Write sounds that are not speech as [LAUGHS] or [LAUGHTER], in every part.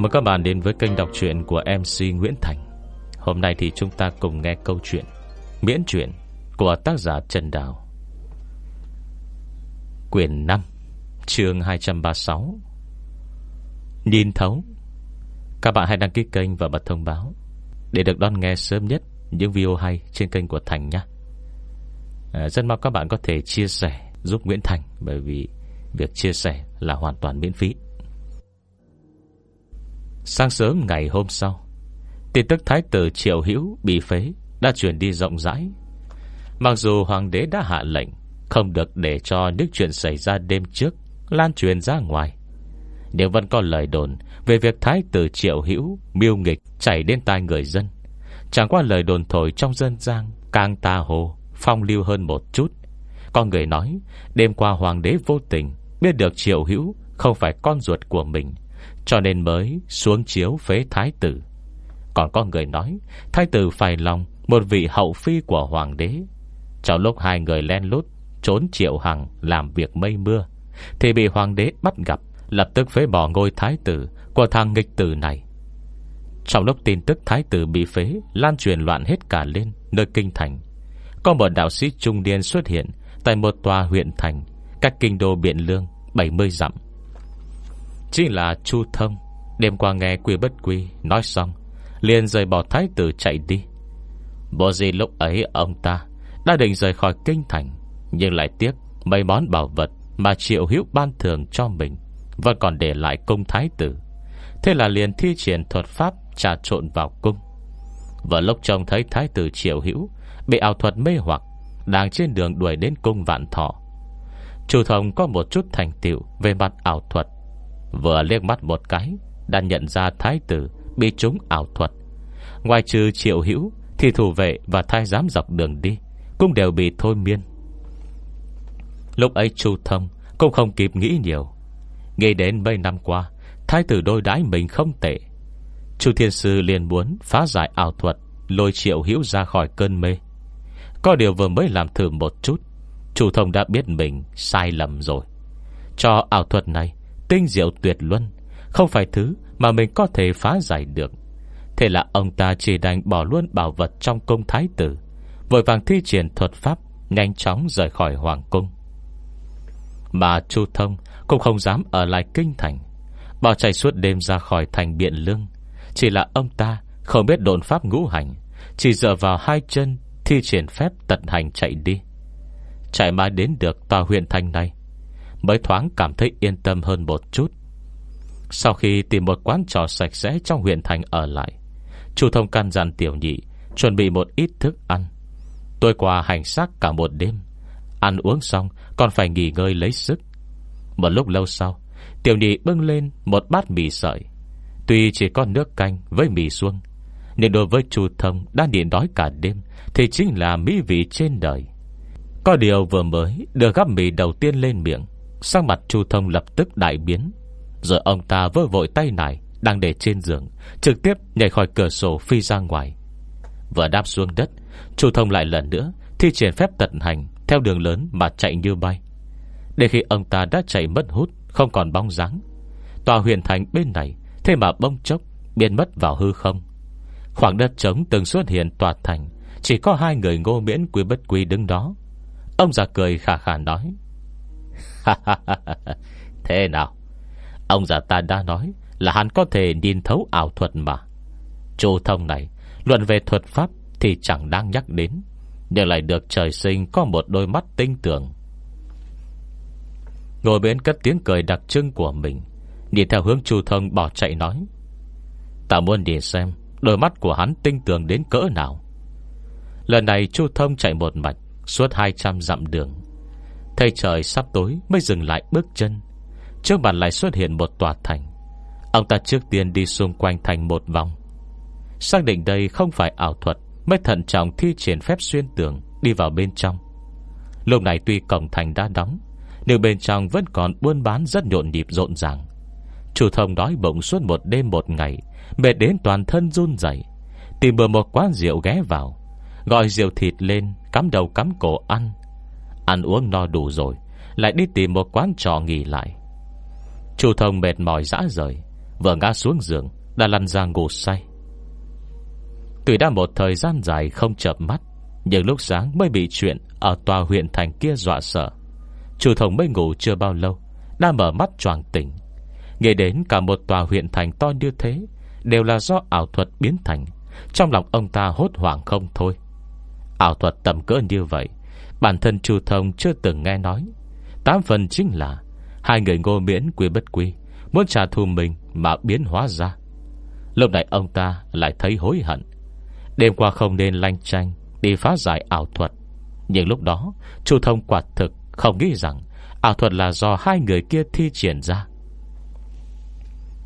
Chào mừng các bạn đến với kênh đọc truyện của MC Nguyễn Thành. Hôm nay thì chúng ta cùng nghe câu chuyện Miễn truyện của tác giả Trần Đào. Quyền 5 chương 236 Nhìn thấu Các bạn hãy đăng ký kênh và bật thông báo Để được đón nghe sớm nhất Những video hay trên kênh của Thành nhé. À, Rất mong các bạn có thể chia sẻ Giúp Nguyễn Thành Bởi vì việc chia sẻ là hoàn toàn miễn phí. Sáng sớm ngày hôm sau, Tin tức thái tử Triệu Hữu bị phế Đã truyền đi rộng rãi. Mặc dù hoàng đế đã hạ lệnh Không được để cho những chuyện xảy ra đêm trước Lan truyền ra ngoài, Nhưng vẫn có lời đồn Về việc thái tử Triệu Hữu Miêu nghịch chảy đến tai người dân. Chẳng qua lời đồn thổi trong dân gian Càng ta hồ, Phong lưu hơn một chút. Có người nói, Đêm qua hoàng đế vô tình Biết được Triệu Hữu Không phải con ruột của mình cho nên mới xuống chiếu phế thái tử. Còn có người nói, Thái tử phải lòng Một vị hậu phi của hoàng đế. Trong lúc hai người len lút, Trốn triệu hằng làm việc mây mưa, Thì bị hoàng đế bắt gặp, Lập tức phế bỏ ngôi thái tử Của thằng nghịch tử này. Trong lúc tin tức thái tử bị phế, Lan truyền loạn hết cả lên Nơi kinh thành. Có một đạo sĩ trung niên xuất hiện Tại một tòa huyện thành Cách kinh đô Biện Lương 70 dặm. Chính là Chu Thông. Đêm qua nghe quy bất quy Nói xong, liền rời bỏ thái tử chạy đi. Bộ gì lúc ấy ông ta Đã định rời khỏi kinh thành, Nhưng lại tiếc mấy món bảo vật Mà triệu hữu ban thường cho mình Vẫn còn để lại cung thái tử. Thế là liền thi triển thuật pháp Trà trộn vào cung. Và lúc trông thấy thái tử triệu hữu Bị ảo thuật mê hoặc, Đang trên đường đuổi đến cung vạn thọ. Chủ thông có một chút thành tựu Về mặt ảo thuật. Vừa liếc mắt một cái, Đã nhận ra thái tử Bị trúng ảo thuật. Ngoài trừ triệu hữu, Thì thủ vệ và thái giám dọc đường đi Cũng đều bị thôi miên. Lúc ấy Chu Thông Cũng không kịp nghĩ nhiều. Nghĩ đến mấy năm qua, Thái tử đôi đái mình không tệ. Chu Thiên Sư liền muốn phá giải ảo thuật, Lôi triệu hữu ra khỏi cơn mê. Có điều vừa mới làm thử một chút, Chu Thông đã biết mình sai lầm rồi. Cho ảo thuật này Tinh diệu tuyệt luân, Không phải thứ mà mình có thể phá giải được. Thế là ông ta chỉ đành bỏ luôn bảo vật trong cung thái tử, Vội vàng thi triển thuật pháp, Nhanh chóng rời khỏi hoàng cung. Mà Chu Thông Cũng không dám ở lại kinh thành, Bỏ chạy suốt đêm ra khỏi thành biện lương. Chỉ là ông ta Không biết đồn pháp ngũ hành, Chỉ dựa vào hai chân Thi triển phép tận hành chạy đi. Chạy mãi đến được tòa huyện thành này Mới thoáng cảm thấy yên tâm hơn một chút. Sau khi tìm một quán trò sạch sẽ Trong huyện thành ở lại Chủ thông căn dặn tiểu nhị Chuẩn bị một ít thức ăn. Tôi qua hành xác cả một đêm, Ăn uống xong còn phải nghỉ ngơi lấy sức. Một lúc lâu sau, Tiểu nhị bưng lên một bát mì sợi. Tuy chỉ có nước canh với mì xuông Nhưng đối với chủ thông đã điện đói cả đêm Thì chính là mỹ vị trên đời. Có điều vừa mới Đưa gắp mì đầu tiên lên miệng Sang mặt Chu Thông lập tức đại biến. Rồi ông ta vơ vội tay này Đang để trên giường, Trực tiếp nhảy khỏi cửa sổ phi ra ngoài. Vừa đáp xuống đất, Chu Thông lại lần nữa Thi triển phép tận hành Theo đường lớn mà chạy như bay. Để khi ông ta đã chạy mất hút, Không còn bóng dáng, Tòa huyền thành bên này Thế mà bông chốc biến mất vào hư không. Khoảng đất trống từng xuất hiện tòa thành, Chỉ có hai người ngô miễn quý bất quý đứng đó. Ông già cười khả khả nói [LAUGHS] Thế nào? Ông già ta đã nói Là hắn có thể nhìn thấu ảo thuật mà. Chu thông này, Luận về thuật pháp thì chẳng đáng nhắc đến, Nhưng lại được trời sinh Có một đôi mắt tinh tưởng Ngồi bên cất tiếng cười đặc trưng của mình, Nhìn theo hướng Chu thông bỏ chạy nói, Ta muốn đi xem Đôi mắt của hắn tinh tường đến cỡ nào. Lần này Chu thông chạy một mạch, Suốt 200 dặm đường. Thầy trời sắp tối mới dừng lại bước chân. Trước mặt lại xuất hiện một tòa thành. Ông ta trước tiên đi xung quanh thành một vòng. Xác định đây không phải ảo thuật, Mới thận trọng thi triển phép xuyên tường Đi vào bên trong. Lúc này tuy cổng thành đã đóng, Nhưng bên trong vẫn còn buôn bán rất nhộn nhịp rộn ràng. Chủ thông đói bụng suốt một đêm một ngày, Mệt đến toàn thân run dậy Tìm bờ một quán rượu ghé vào, Gọi rượu thịt lên, Cắm đầu cắm cổ ăn. Ăn uống no đủ rồi, Lại đi tìm một quán trò nghỉ lại. Chu thông mệt mỏi dã rời Vừa ngã xuống giường, Đã lăn ra ngủ say. Tuy đã một thời gian dài không chợp mắt, Nhưng lúc sáng mới bị chuyện Ở tòa huyện thành kia dọa sợ. Chu thông mới ngủ chưa bao lâu, Đã mở mắt choàng tỉnh. Nghe đến cả một tòa huyện thành to như thế, Đều là do ảo thuật biến thành, Trong lòng ông ta hốt hoảng không thôi. Ảo thuật tầm cỡ như vậy Bản thân chu thông chưa từng nghe nói. Tám phần chính là, Hai người ngô miễn quý bất quy, Muốn trả thù mình mà biến hóa ra. Lúc này ông ta lại thấy hối hận. Đêm qua không nên lanh tranh Đi phá giải ảo thuật. Nhưng lúc đó, Chu thông quả thực không nghĩ rằng Ảo thuật là do hai người kia thi triển ra.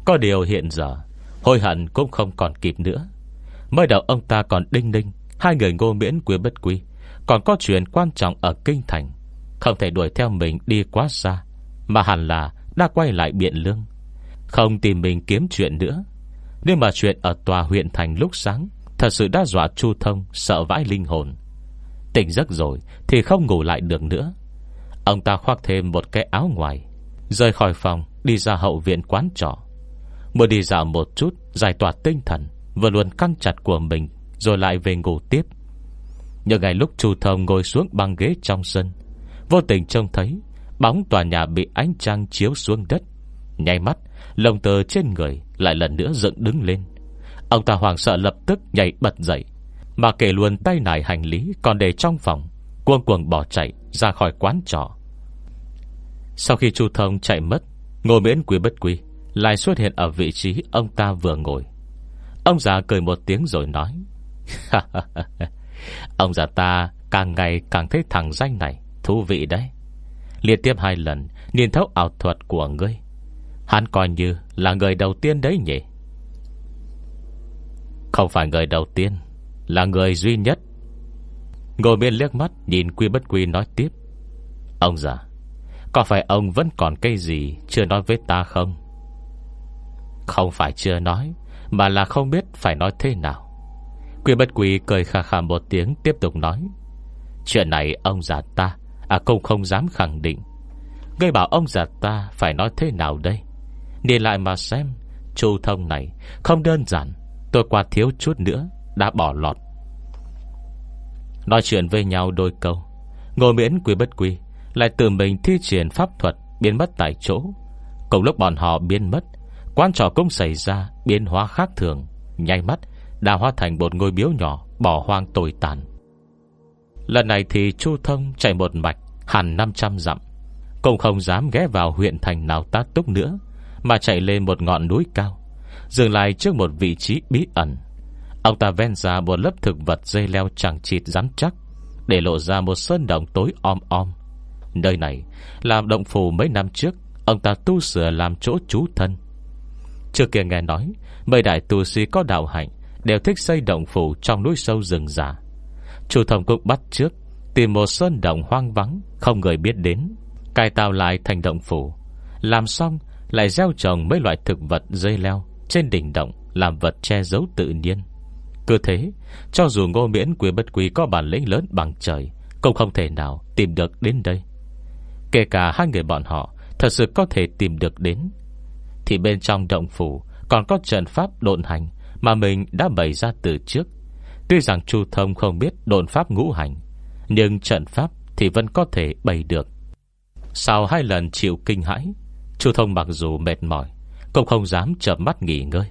Có điều hiện giờ, Hối hận cũng không còn kịp nữa. Mới đầu ông ta còn đinh ninh, Hai người ngô miễn quý bất quy còn có chuyện quan trọng ở Kinh Thành. Không thể đuổi theo mình đi quá xa, Mà hẳn là đã quay lại biện lương. Không tìm mình kiếm chuyện nữa. Nhưng mà chuyện ở tòa huyện thành lúc sáng, Thật sự đã dọa Chu Thông Sợ vãi linh hồn. Tỉnh giấc rồi thì không ngủ lại được nữa. Ông ta khoác thêm một cái áo ngoài, Rời khỏi phòng, Đi ra hậu viện quán trọ. Mới đi dạo một chút, Giải tỏa tinh thần, Vừa luôn căng chặt của mình, Rồi lại về ngủ tiếp. Nhưng ngày lúc Chu Thông ngồi xuống băng ghế trong sân, Vô tình trông thấy Bóng tòa nhà bị ánh trăng chiếu xuống đất. Nháy mắt, Lồng tờ trên người lại lần nữa dựng đứng lên. Ông ta hoàng sợ lập tức nhảy bật dậy, Mà kể luôn tay nải hành lý Còn để trong phòng, Cuông cuồng bỏ chạy ra khỏi quán trọ. Sau khi Chu Thông chạy mất Ngồi miễn quý bất quý Lại xuất hiện ở vị trí ông ta vừa ngồi. Ông già cười một tiếng rồi nói [LAUGHS] Ông già ta càng ngày càng thấy thằng danh này, Thú vị đấy. Liên tiếp hai lần, Nhìn thấu ảo thuật của ngươi. Hắn coi như là người đầu tiên đấy nhỉ? Không phải người đầu tiên, Là người duy nhất. Ngồi bên liếc mắt, Nhìn quy bất quy nói tiếp. Ông già, Có phải ông vẫn còn cây gì Chưa nói với ta không? Không phải chưa nói, Mà là không biết phải nói thế nào. Quy bất quy cười khà khà một tiếng, Tiếp tục nói. Chuyện này ông già ta À cũng không dám khẳng định. Ngươi bảo ông già ta phải nói thế nào đây? Nhìn lại mà xem, Chu thông này không đơn giản, Tôi qua thiếu chút nữa Đã bỏ lọt. Nói chuyện với nhau đôi câu Ngồi miễn, quy bất quy Lại tự mình thi triển pháp thuật Biến mất tại chỗ. Cùng lúc bọn họ biến mất Quan trò cũng xảy ra biến hóa khác thường Nhanh mắt đã hóa thành một ngôi miếu nhỏ, Bỏ hoang tồi tàn. Lần này thì Chu Thông chạy một mạch, Hẳn 500 dặm. Cũng không dám ghé vào huyện thành nào tá túc nữa, Mà chạy lên một ngọn núi cao, Dừng lại trước một vị trí bí ẩn. Ông ta ven ra một lớp thực vật dây leo chẳng chịt rắn chắc, Để lộ ra một sơn động tối om om. Nơi này Làm động phủ mấy năm trước, Ông ta tu sửa làm chỗ trú thân. Trước kia nghe nói, Mấy đại tu sĩ có đạo hạnh Đều thích xây động phủ trong núi sâu rừng già. Chủ thẩm cũng bắt trước, Tìm một sơn động hoang vắng, Không người biết đến, Cài tạo lại thành động phủ. Làm xong, lại gieo trồng mấy loại thực vật dây leo Trên đỉnh động, Làm vật che giấu tự nhiên. Cứ thế, Cho dù ngô miễn quý bất quý có bản lĩnh lớn bằng trời, Cũng không thể nào tìm được đến đây. Kể cả hai người bọn họ, Thật sự có thể tìm được đến. Thì bên trong động phủ Còn có trận pháp độn hành mà mình đã bày ra từ trước. Tuy rằng Chu Thông không biết độn pháp ngũ hành, Nhưng trận pháp thì vẫn có thể bày được. Sau hai lần chịu kinh hãi, Chu Thông mặc dù mệt mỏi, Cũng không dám chậm mắt nghỉ ngơi.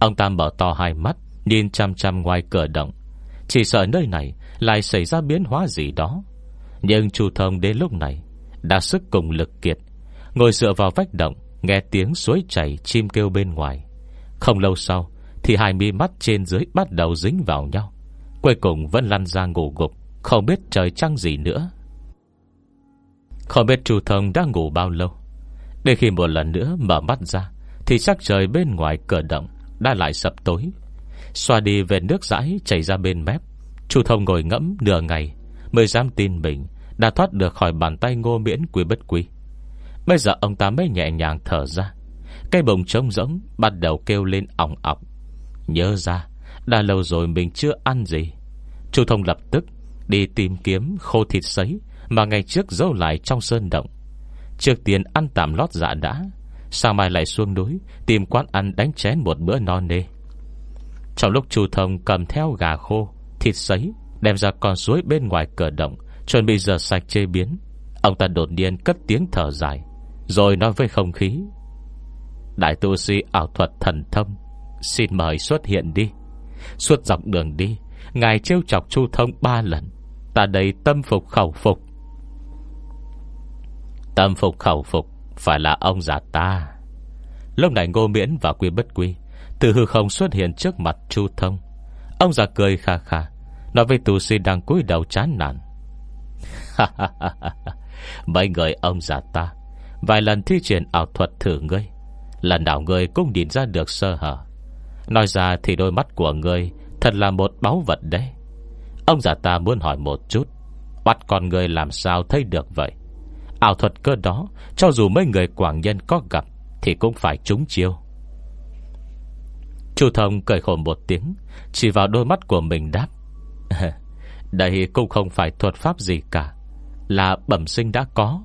Ông ta mở to hai mắt, Nhìn chăm chăm ngoài cửa động. Chỉ sợ nơi này lại xảy ra biến hóa gì đó. Nhưng Chu Thông đến lúc này Đã sức cùng lực kiệt, Ngồi dựa vào vách động, Nghe tiếng suối chảy chim kêu bên ngoài. Không lâu sau thì hai mi mắt trên dưới bắt đầu dính vào nhau. Cuối cùng vẫn lăn ra ngủ gục, Không biết trời trăng gì nữa. Không biết Chu Thông đã ngủ bao lâu. Để khi một lần nữa mở mắt ra, Thì sắc trời bên ngoài cửa động Đã lại sập tối. Xoa đi về nước rãi chảy ra bên mép, Chu Thông ngồi ngẫm nửa ngày, Mới dám tin mình Đã thoát được khỏi bàn tay ngô miễn quý bất quý Bây giờ ông ta mới nhẹ nhàng thở ra Cây bồng trông rỗng Bắt đầu kêu lên ỏng ọc. Nhớ ra, Đã lâu rồi mình chưa ăn gì. Chu Thông lập tức Đi tìm kiếm khô thịt sấy Mà ngày trước giấu lại trong sơn động. Trước tiên ăn tạm lót dạ đã, Sáng mai lại xuống núi Tìm quán ăn đánh chén một bữa no nê. Trong lúc chu thông cầm theo gà khô, Thịt sấy, Đem ra con suối bên ngoài cửa động, Chuẩn bị giờ sạch chế biến, Ông ta đột nhiên cất tiếng thở dài, Rồi nói với không khí, Đại tu sĩ ảo thuật thần thông Xin mời xuất hiện đi. Suốt dọc đường đi, Ngài trêu chọc chu thông ba lần. Ta đầy tâm phục khẩu phục. Tâm phục khẩu phục Phải là ông già ta. Lúc này ngô miễn và quy bất quy, Từ hư không xuất hiện trước mặt chu thông. Ông già cười kha kha, Nói với tu sĩ đang cúi đầu chán nản. Mấy người ông già ta, Vài lần thi triển ảo thuật thử ngươi. Lần nào ngươi cũng nhìn ra được sơ hở. Nói ra thì đôi mắt của ngươi Thật là một báu vật đấy. Ông già ta muốn hỏi một chút, Bắt con người làm sao thấy được vậy? Ảo thuật cơ đó, Cho dù mấy người quảng nhân có gặp Thì cũng phải trúng chiêu. Chu thông cười khổ một tiếng, Chỉ vào đôi mắt của mình đáp. [LAUGHS] Đây cũng không phải thuật pháp gì cả, Là bẩm sinh đã có.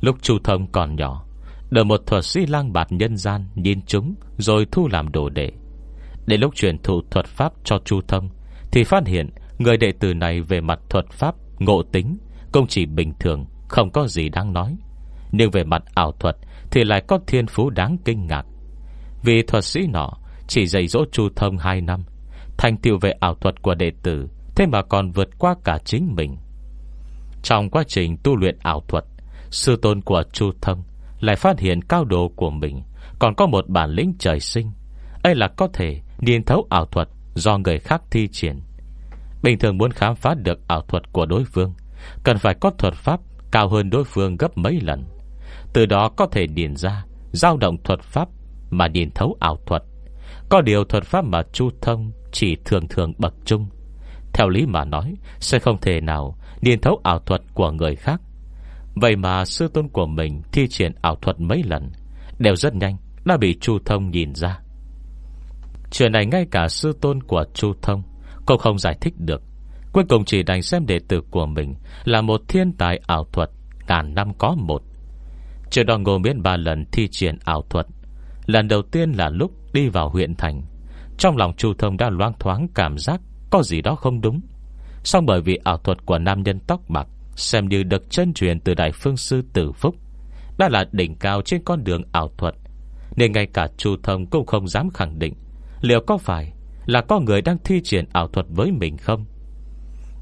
Lúc Chu thông còn nhỏ Đợi một thuật sĩ lang bạt nhân gian Nhìn chúng, rồi thu làm đồ đệ. Đến lúc truyền thụ thuật pháp cho Chu thông, Thì phát hiện Người đệ tử này về mặt thuật pháp Ngộ tính công chỉ bình thường, Không có gì đáng nói. Nhưng về mặt ảo thuật Thì lại có thiên phú đáng kinh ngạc. Vì thuật sĩ nọ Chỉ dạy dỗ chu thông 2 năm, Thành tựu về ảo thuật của đệ tử, Thế mà còn vượt qua cả chính mình. Trong quá trình tu luyện ảo thuật, Sư tôn của chu thông lại phát hiện cao độ của mình. Còn có một bản lĩnh trời sinh. Ấy là có thể nhìn thấu ảo thuật Do người khác thi triển. Bình thường muốn khám phá được ảo thuật của đối phương, Cần phải có thuật pháp Cao hơn đối phương gấp mấy lần. Từ đó có thể điền ra dao động thuật pháp Mà điền thấu ảo thuật. Có điều thuật pháp mà chu thông Chỉ thường thường bậc trung. Theo lý mà nói, Sẽ không thể nào điền thấu ảo thuật của người khác. Vậy mà sư tôn của mình Thi triển ảo thuật mấy lần, Đều rất nhanh, Đã bị chu thông nhìn ra. Chuyện này ngay cả sư tôn của chu thông cũng không giải thích được. Cuối cùng chỉ đành xem đệ tử của mình Là một thiên tài ảo thuật, Ngàn năm có một. Trước đó ngô miễn ba lần thi triển ảo thuật, Lần đầu tiên là lúc đi vào huyện thành. Trong lòng Chu Thông đã loang thoáng cảm giác Có gì đó không đúng. Xong bởi vì ảo thuật của nam nhân tóc bạc Xem như được chân truyền từ Đại Phương Sư Tử Phúc. Đã là đỉnh cao trên con đường ảo thuật, Nên ngay cả Chu Thông cũng không dám khẳng định Liệu có phải là có người đang thi triển ảo thuật với mình không.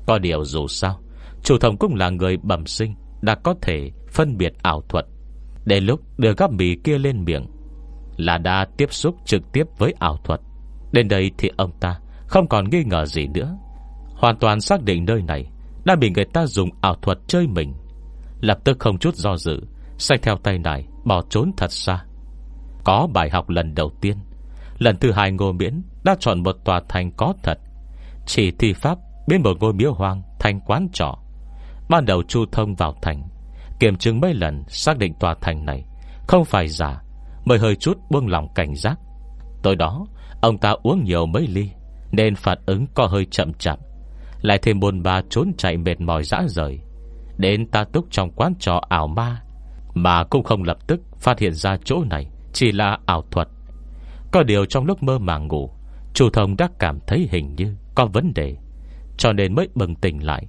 Có điều dù sao Chủ thông cũng là người bẩm sinh, Đã có thể phân biệt ảo thuật. Để lúc đưa gắp mì kia lên miệng, Là đã tiếp xúc trực tiếp với ảo thuật. Đến đây thì ông ta Không còn nghi ngờ gì nữa. Hoàn toàn xác định nơi này đã bị người ta dùng ảo thuật chơi mình. Lập tức không chút do dự, Xách theo tay này bỏ trốn thật xa. Có bài học lần đầu tiên. Lần thứ hai ngô miễn Đã chọn một tòa thành có thật. Chỉ thi pháp bên một ngôi miếu hoang Thành quán trọ. Ban đầu chu thông vào thành, Kiểm chứng mấy lần xác định tòa thành này Không phải giả, Mới hơi chút buông lòng cảnh giác. Tối đó, ông ta uống nhiều mấy ly, Nên phản ứng có hơi chậm chạp. Lại thêm bồn ba trốn chạy mệt mỏi dã rời. Đến ta túc trong quán trò ảo ma, Mà cũng không lập tức phát hiện ra chỗ này, Chỉ là ảo thuật. Có điều trong lúc mơ màng ngủ, Chủ thông đã cảm thấy hình như Có vấn đề, Cho nên mới bừng tỉnh lại.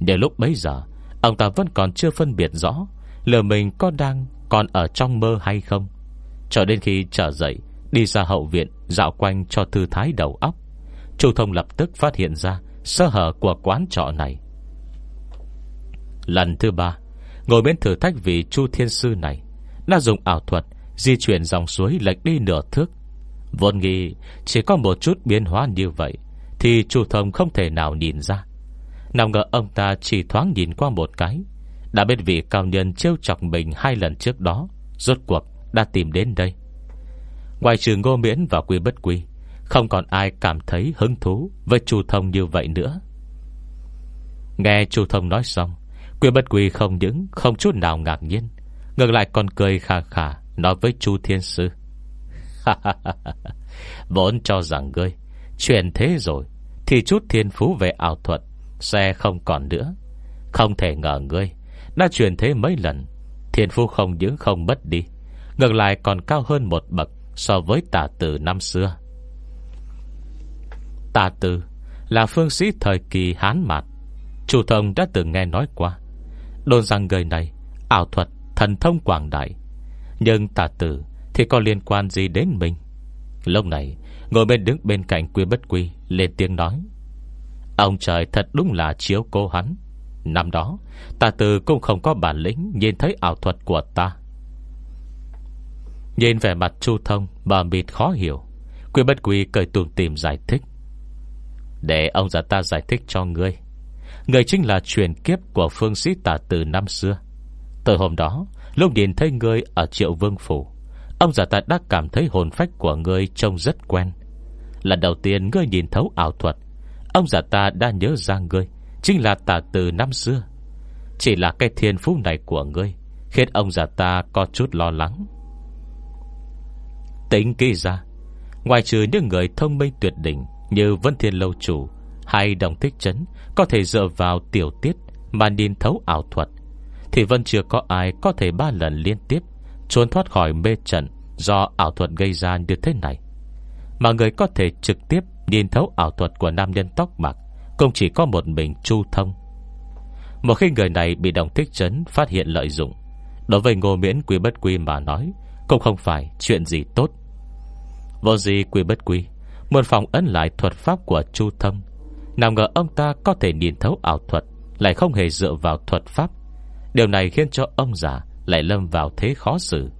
Để lúc bấy giờ, Ông ta vẫn còn chưa phân biệt rõ Lừa mình có đang còn ở trong mơ hay không. Cho đến khi trở dậy, Đi ra hậu viện Dạo quanh cho thư thái đầu óc, Chủ thông lập tức phát hiện ra Sơ hở của quán trọ này. Lần thứ ba, Ngồi bên thử thách vị Chu Thiên Sư này, Đã dùng ảo thuật Di chuyển dòng suối lệch đi nửa thước. Vốn nghĩ chỉ có một chút biến hóa như vậy Thì chủ thông không thể nào nhìn ra. Nào ngờ ông ta chỉ thoáng nhìn qua một cái, Đã biết vị cao nhân trêu chọc mình hai lần trước đó, Rốt cuộc đã tìm đến đây. Ngoài trừ ngô miễn và quy bất quy không còn ai cảm thấy hứng thú Với chu thông như vậy nữa. Nghe chu thông nói xong, Quy bất quy không những Không chút nào ngạc nhiên, Ngược lại còn cười khà khà Nói với chu thiên sư. [LAUGHS] Vốn cho rằng ngươi, Chuyện thế rồi, Thì chút thiên phú về ảo thuật Sẽ không còn nữa. Không thể ngờ ngươi, Đã chuyển thế mấy lần, Thiên phú không những không mất đi, Ngược lại còn cao hơn một bậc So với tả tử năm xưa. Tà Tư Là phương sĩ thời kỳ Hán Mạt. Chủ thông đã từng nghe nói qua. Đồn rằng người này Ảo thuật thần thông quảng đại. Nhưng tà tử Thì có liên quan gì đến mình? Lúc này, Ngồi bên đứng bên cạnh quy bất quy Lên tiếng nói. Ông trời thật đúng là chiếu cô hắn. Năm đó, Tà tử cũng không có bản lĩnh Nhìn thấy ảo thuật của ta. Nhìn vẻ mặt chu thông Bà mịt khó hiểu, Quy bất quy cười tuồng tìm giải thích. Để ông già ta giải thích cho ngươi. Người chính là truyền kiếp Của phương sĩ tà từ năm xưa. Từ hôm đó, Lúc nhìn thấy ngươi ở triệu vương phủ, Ông già ta đã cảm thấy hồn phách của ngươi Trông rất quen. Lần đầu tiên ngươi nhìn thấu ảo thuật, Ông già ta đã nhớ ra ngươi, Chính là tà từ năm xưa. Chỉ là cái thiên phú này của ngươi Khiến ông già ta có chút lo lắng. Tính kỳ ra, Ngoài trừ những người thông minh tuyệt đỉnh như Vân Thiên Lâu Chủ, Hay Đồng Thích Trấn, Có thể dựa vào tiểu tiết Mà nhìn thấu ảo thuật. Thì vẫn chưa có ai có thể ba lần liên tiếp Trốn thoát khỏi mê trận Do ảo thuật gây ra như thế này. Mà người có thể trực tiếp Nhìn thấu ảo thuật của nam nhân tóc bạc Cũng chỉ có một mình Chu Thông. Một khi người này bị đồng thích trấn Phát hiện lợi dụng, Đối với ngô miễn quý bất quy mà nói, Cũng không phải chuyện gì tốt. Vô gì quy bất quy? Muốn phòng ấn lại thuật pháp của Chu Thông Nào ngờ ông ta có thể nhìn thấu ảo thuật, Lại không hề dựa vào thuật pháp. Điều này khiến cho ông già Lại lâm vào thế khó xử.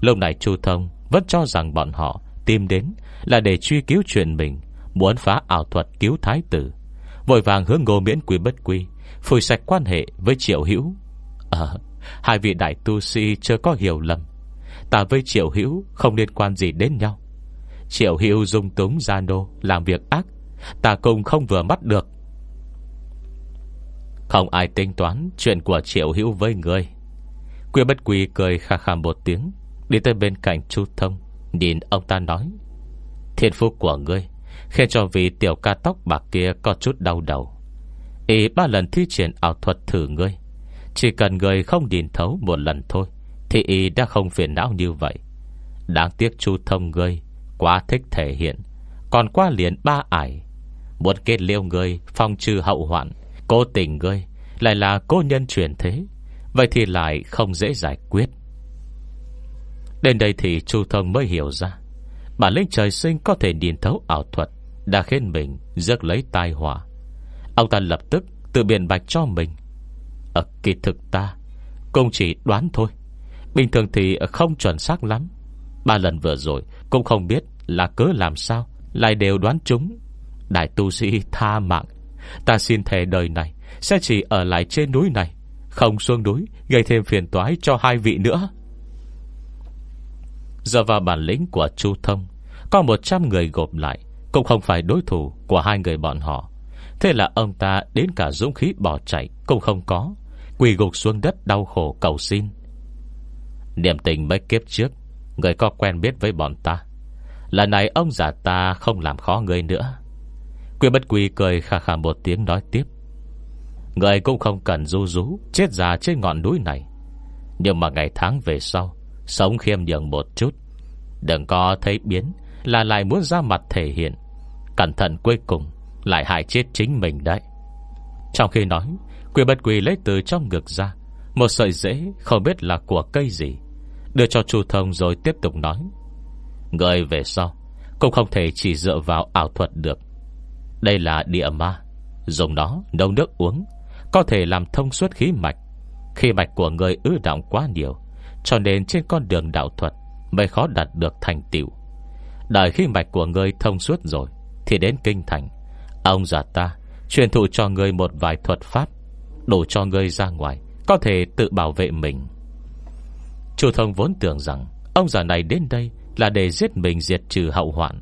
Lúc này Chu Thông Vẫn cho rằng bọn họ tìm đến Là để truy cứu chuyện mình, Muốn phá ảo thuật cứu thái tử. Vội vàng hướng ngô miễn quy bất quy, Phủi sạch quan hệ với triệu hữu. À Hai vị đại tu sĩ chưa có hiểu lầm. Ta với triệu hữu không liên quan gì đến nhau. Triệu Hữu dung túng gia nô, Làm việc ác. Ta cùng không vừa mắt được. Không ai tính toán Chuyện của Triệu Hữu với người Quy bất quy cười khà khà một tiếng, Đi tới bên cạnh Chu Thông, Nhìn ông ta nói, Thiên phúc của ngươi Khiến cho vị tiểu ca tóc bạc kia có chút đau đầu. Ý ba lần thi triển ảo thuật thử ngươi, Chỉ cần ngươi không nhìn thấu một lần thôi Thì ý đã không phiền não như vậy. Đáng tiếc Chu Thông ngươi Quá thích thể hiện. Còn qua liền ba ải. Muốn kết liêu người phong trừ hậu hoạn, Cố tình ngươi, Lại là cô nhân truyền thế. Vậy thì lại không dễ giải quyết. Đến đây thì Chu Thông mới hiểu ra. Bản lĩnh trời sinh có thể nhìn thấu ảo thuật, Đã khiến mình rước lấy tai họa. Ông ta lập tức tự biện bạch cho mình. Ở kỳ thực ta, Cũng chỉ đoán thôi. Bình thường thì không chuẩn xác lắm. Ba lần vừa rồi cũng không biết là cớ làm sao, Lại đều đoán chúng. Đại tu sĩ tha mạng, Ta xin thề đời này Sẽ chỉ ở lại trên núi này, Không xuống núi Gây thêm phiền toái cho hai vị nữa. Giờ vào bản lĩnh của Chu Thông, Có 100 người gộp lại, Cũng không phải đối thủ của hai người bọn họ. Thế là ông ta đến cả dũng khí bỏ chạy, Cũng không có, Quỳ gục xuống đất đau khổ cầu xin. Niềm tình mấy kiếp trước Người có quen biết với bọn ta. Lần này ông già ta không làm khó người nữa. Quyên bất quy cười khà khà một tiếng nói tiếp. Người cũng không cần ru rú, Chết già trên ngọn núi này. Nhưng mà ngày tháng về sau, Sống khiêm nhường một chút. Đừng có thấy biến, Là lại muốn ra mặt thể hiện. Cẩn thận cuối cùng, Lại hại chết chính mình đấy. Trong khi nói Quyên bất quy lấy từ trong ngực ra. Một sợi rễ, không biết là của cây gì. Đưa cho chu thông rồi tiếp tục nói. Người về sau, Cũng không thể chỉ dựa vào ảo thuật được. Đây là địa ma, Dùng nó nấu nước uống, Có thể làm thông suốt khí mạch. Khi mạch của người ư động quá nhiều, Cho nên trên con đường đạo thuật Mới khó đạt được thành tựu. Đợi khi mạch của người thông suốt rồi, Thì đến kinh thành. Ông già ta truyền thụ cho người một vài thuật pháp, Đủ cho người ra ngoài, Có thể tự bảo vệ mình chú thông vốn tưởng rằng Ông già này đến đây là để giết mình diệt trừ hậu hoạn.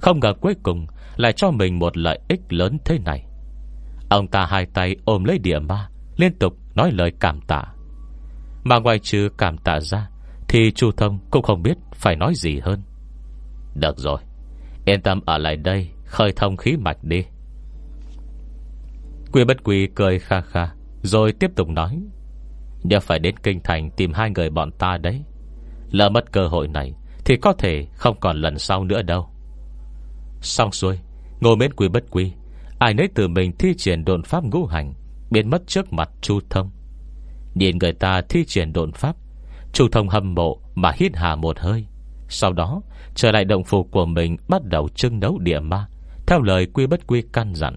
Không ngờ cuối cùng Lại cho mình một lợi ích lớn thế này. Ông ta hai tay ôm lấy địa ma, Liên tục nói lời cảm tạ. Mà ngoài trừ cảm tạ ra, Thì chu thông cũng không biết Phải nói gì hơn. Được rồi, Yên tâm ở lại đây, Khơi thông khí mạch đi. Quy bất quy cười kha kha, Rồi tiếp tục nói. Nhớ phải đến kinh thành tìm hai người bọn ta đấy. Lỡ mất cơ hội này, Thì có thể không còn lần sau nữa đâu. Xong xuôi, Ngô miễn quy bất quy, Ai nấy từ mình thi triển độn pháp ngũ hành, Biến mất trước mặt Chu Thông. Nhìn người ta thi triển độn pháp, Chu Thông hâm mộ mà hít hà một hơi. Sau đó, trở lại động phủ của mình Bắt đầu trưng đấu địa ma, Theo lời quy bất quy căn dặn.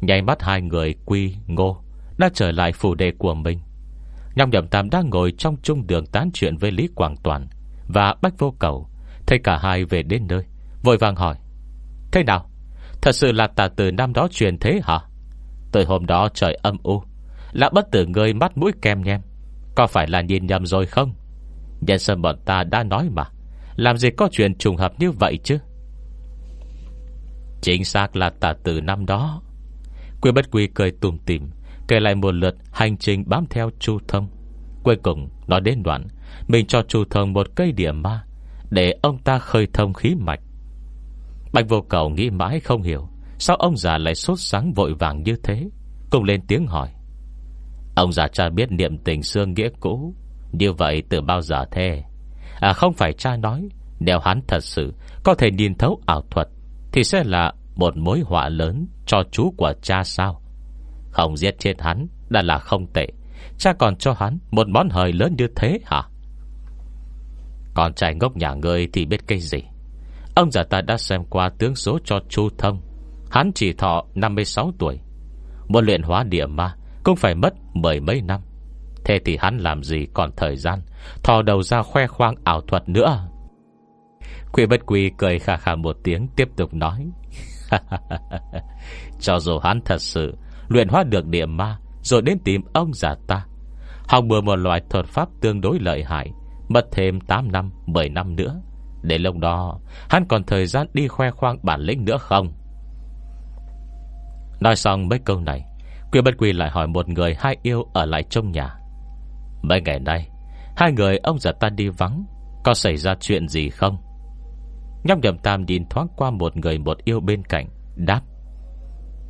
Nhảy mắt hai người quy ngô đã trở lại phủ đề của mình. Nhong nhậm tam đang ngồi trong trung đường tán chuyện với Lý Quảng Toàn Và Bách Vô Cầu. Thấy cả hai về đến nơi, Vội vàng hỏi, Thế nào? Thật sự là tà từ năm đó truyền thế hả? Tới hôm đó trời âm u là bất tử người mắt mũi kem nhem, Có phải là nhìn nhầm rồi không? Nhân sân bọn ta đã nói mà, Làm gì có chuyện trùng hợp như vậy chứ? Chính xác là tà từ năm đó. Quy bất quy cười tùm tìm Kể lại một lượt hành trình bám theo Chu Thông. Cuối cùng, nói đến đoạn, Mình cho Chu Thông một cây địa ma, Để ông ta khơi thông khí mạch. Bạch vô cầu nghĩ mãi không hiểu, Sao ông già lại sốt sáng vội vàng như thế? Cùng lên tiếng hỏi. Ông già cha biết niệm tình xương nghĩa cũ, Như vậy từ bao giờ thế? À không phải cha nói, Nếu hắn thật sự Có thể nhìn thấu ảo thuật, Thì sẽ là một mối họa lớn Cho chú của cha sao? Không giết chết hắn Đã là không tệ. Cha còn cho hắn một món hời lớn như thế hả? Còn trai ngốc nhà ngươi thì biết cái gì? Ông già ta đã xem qua tướng số cho Chu Thông. Hắn chỉ thọ 56 tuổi. Một luyện hóa địa ma Cũng phải mất mười mấy năm. Thế thì hắn làm gì còn thời gian? Thò đầu ra khoe khoang ảo thuật nữa. Quỷ bất quỷ cười khà khà một tiếng, Tiếp tục nói. [LAUGHS] Cho dù hắn thật sự Luyện hóa được địa ma, Rồi đến tìm ông già ta. Học bừa một loại thuật pháp tương đối lợi hại, Mất thêm 8 năm 10 năm nữa. Để lúc đó, Hắn còn thời gian đi khoe khoang bản lĩnh nữa không? Nói xong mấy câu này, Quyên bất quỳ lại hỏi một người hai yêu Ở lại trong nhà. Mấy ngày nay, Hai người ông già ta đi vắng, Có xảy ra chuyện gì không? Nhóc nhầm tam nhìn thoáng qua một người một yêu bên cạnh, Đáp.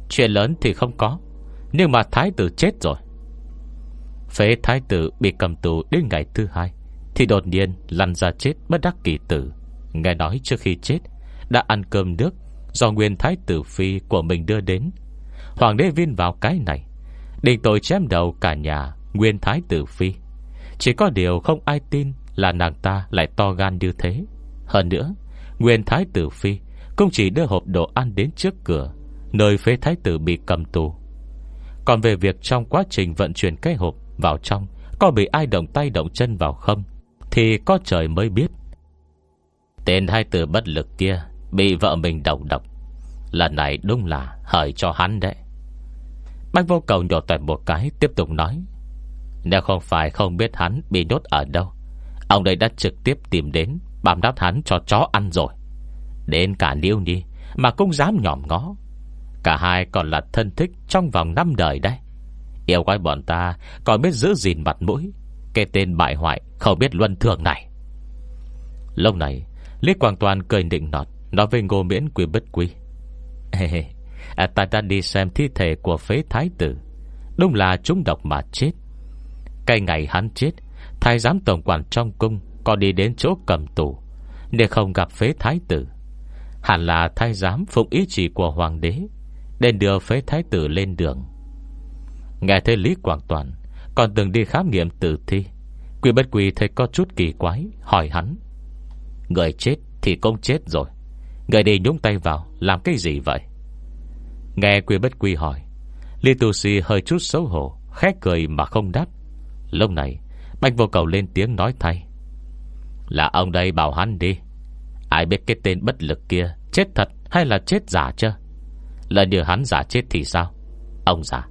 Chuyện lớn thì không có nhưng mà thái tử chết rồi. Phế thái tử bị cầm tù đến ngày thứ hai, Thì đột nhiên lăn ra chết bất đắc kỳ tử. Nghe nói trước khi chết, Đã ăn cơm nước Do nguyên thái tử phi của mình đưa đến. Hoàng đế viên vào cái này, Định tội chém đầu cả nhà Nguyên thái tử phi. Chỉ có điều không ai tin Là nàng ta lại to gan như thế. Hơn nữa, Nguyên thái tử phi Cũng chỉ đưa hộp đồ ăn đến trước cửa, Nơi phế thái tử bị cầm tù. Còn về việc trong quá trình vận chuyển cái hộp vào trong, Có bị ai động tay động chân vào không? Thì có trời mới biết. Tên hai từ bất lực kia Bị vợ mình đầu độc. Lần này đúng là hời cho hắn đấy. Bách vô cầu nhổ toàn một cái, Tiếp tục nói. Nếu không phải không biết hắn bị đốt ở đâu, Ông đây đã trực tiếp tìm đến, bám đáp hắn cho chó ăn rồi. Đến cả Niêu Nhi Mà cũng dám nhòm ngó. Cả hai còn là thân thích trong vòng năm đời đấy. Yêu quái bọn ta Còn biết giữ gìn mặt mũi Cái tên bại hoại không biết luân thường này. Lúc này Lý Quang Toàn cười định nọt Nói với ngô miễn quy bất quy. Ê, à, Ta đã đi xem thi thể của phế thái tử. Đúng là chúng độc mà chết. Cái ngày hắn chết Thái giám tổng quản trong cung Có đi đến chỗ cầm tù Để không gặp phế thái tử. Hẳn là thái giám phụng ý chỉ của hoàng đế để đưa phế thái tử lên đường. Nghe thấy Lý Quảng Toàn, Còn từng đi khám nghiệm tử thi. Quỳ bất quỳ thấy có chút kỳ quái, Hỏi hắn. Người chết thì cũng chết rồi. Người đi nhúng tay vào, Làm cái gì vậy? Nghe quỳ bất quỳ hỏi, Lý Tu Si hơi chút xấu hổ Khét cười mà không đáp. Lúc này, Bạch vô cầu lên tiếng nói thay. Là ông đây bảo hắn đi. Ai biết cái tên bất lực kia Chết thật hay là chết giả chưa là điều hắn giả chết thì sao? Ông giả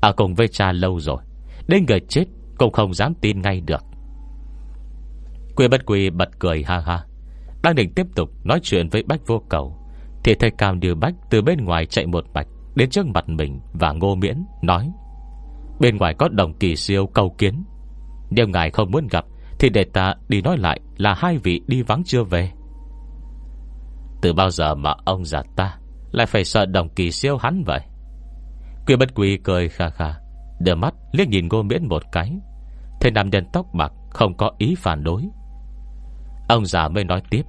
Ở à, cùng với cha lâu rồi. Đến người chết cũng không dám tin ngay được. Quy bất quy bật cười ha ha. Đang định tiếp tục nói chuyện với Bách vô cầu, Thì thầy Cao Điều Bách từ bên ngoài chạy một mạch Đến trước mặt mình và ngô miễn Nói, Bên ngoài có đồng kỳ siêu cầu kiến. Nếu ngài không muốn gặp Thì để ta đi nói lại là hai vị đi vắng chưa về. Từ bao giờ mà ông già ta lại phải sợ đồng kỳ siêu hắn vậy? Quỷ bất quỷ cười khà khà, Đưa mắt liếc nhìn ngô miễn một cái. Thế nam nhân tóc bạc không có ý phản đối. Ông già mới nói tiếp.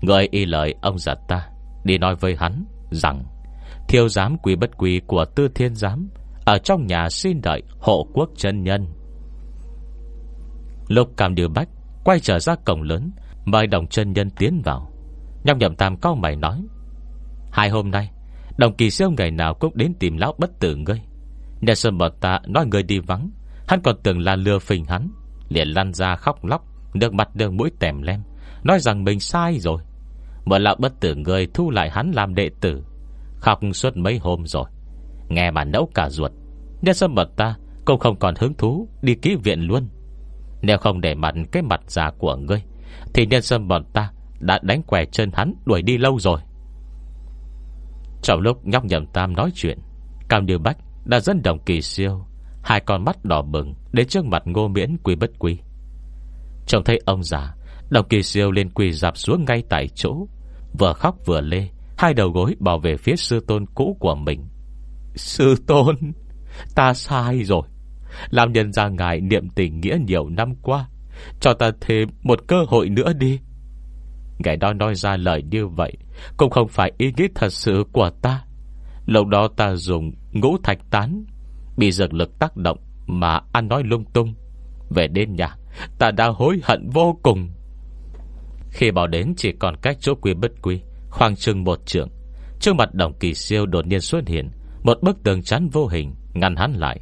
Người y lời ông già ta Đi nói với hắn rằng Thiêu giám quý bất quý của tư thiên giám Ở trong nhà xin đợi hộ quốc chân nhân. Lục cảm Điều Bách Quay trở ra cổng lớn Mời đồng chân nhân tiến vào. Nhọc nhậm tam cao mày nói Hai hôm nay, Đồng kỳ siêu ngày nào cũng đến tìm lão bất tử ngươi. Nhà sơn bọt ta nói người đi vắng, Hắn còn tưởng là lừa phình hắn. Liền lăn ra khóc lóc, Nước mặt đường mũi tèm lem, Nói rằng mình sai rồi. Mở lão bất tử người thu lại hắn làm đệ tử, Khóc suốt mấy hôm rồi. Nghe mà nấu cả ruột, Nhà sơn bọt ta cũng không còn hứng thú Đi ký viện luôn. Nếu không để mặt cái mặt già của ngươi, Thì nhân sâm bọn ta Đã đánh què chân hắn đuổi đi lâu rồi. Trong lúc nhóc nhầm tam nói chuyện, Cao Như Bách đã dẫn đồng kỳ siêu, Hai con mắt đỏ bừng Đến trước mặt ngô miễn quy bất quy. Trông thấy ông già, Đồng kỳ siêu lên quỳ dạp xuống ngay tại chỗ, Vừa khóc vừa lê, Hai đầu gối bảo vệ phía sư tôn cũ của mình. Sư tôn, Ta sai rồi. Làm nhân ra ngài niệm tình nghĩa nhiều năm qua, Cho ta thêm một cơ hội nữa đi. Ngài đó nói ra lời như vậy cũng không phải ý nghĩa thật sự của ta. Lúc đó ta dùng ngũ thạch tán, Bị dược lực tác động Mà ăn nói lung tung. Về đến nhà, Ta đã hối hận vô cùng. Khi bảo đến chỉ còn cách chỗ quy bất quy, Khoang trưng một trường Trước mặt đồng kỳ siêu đột nhiên xuất hiện Một bức tường chắn vô hình Ngăn hắn lại.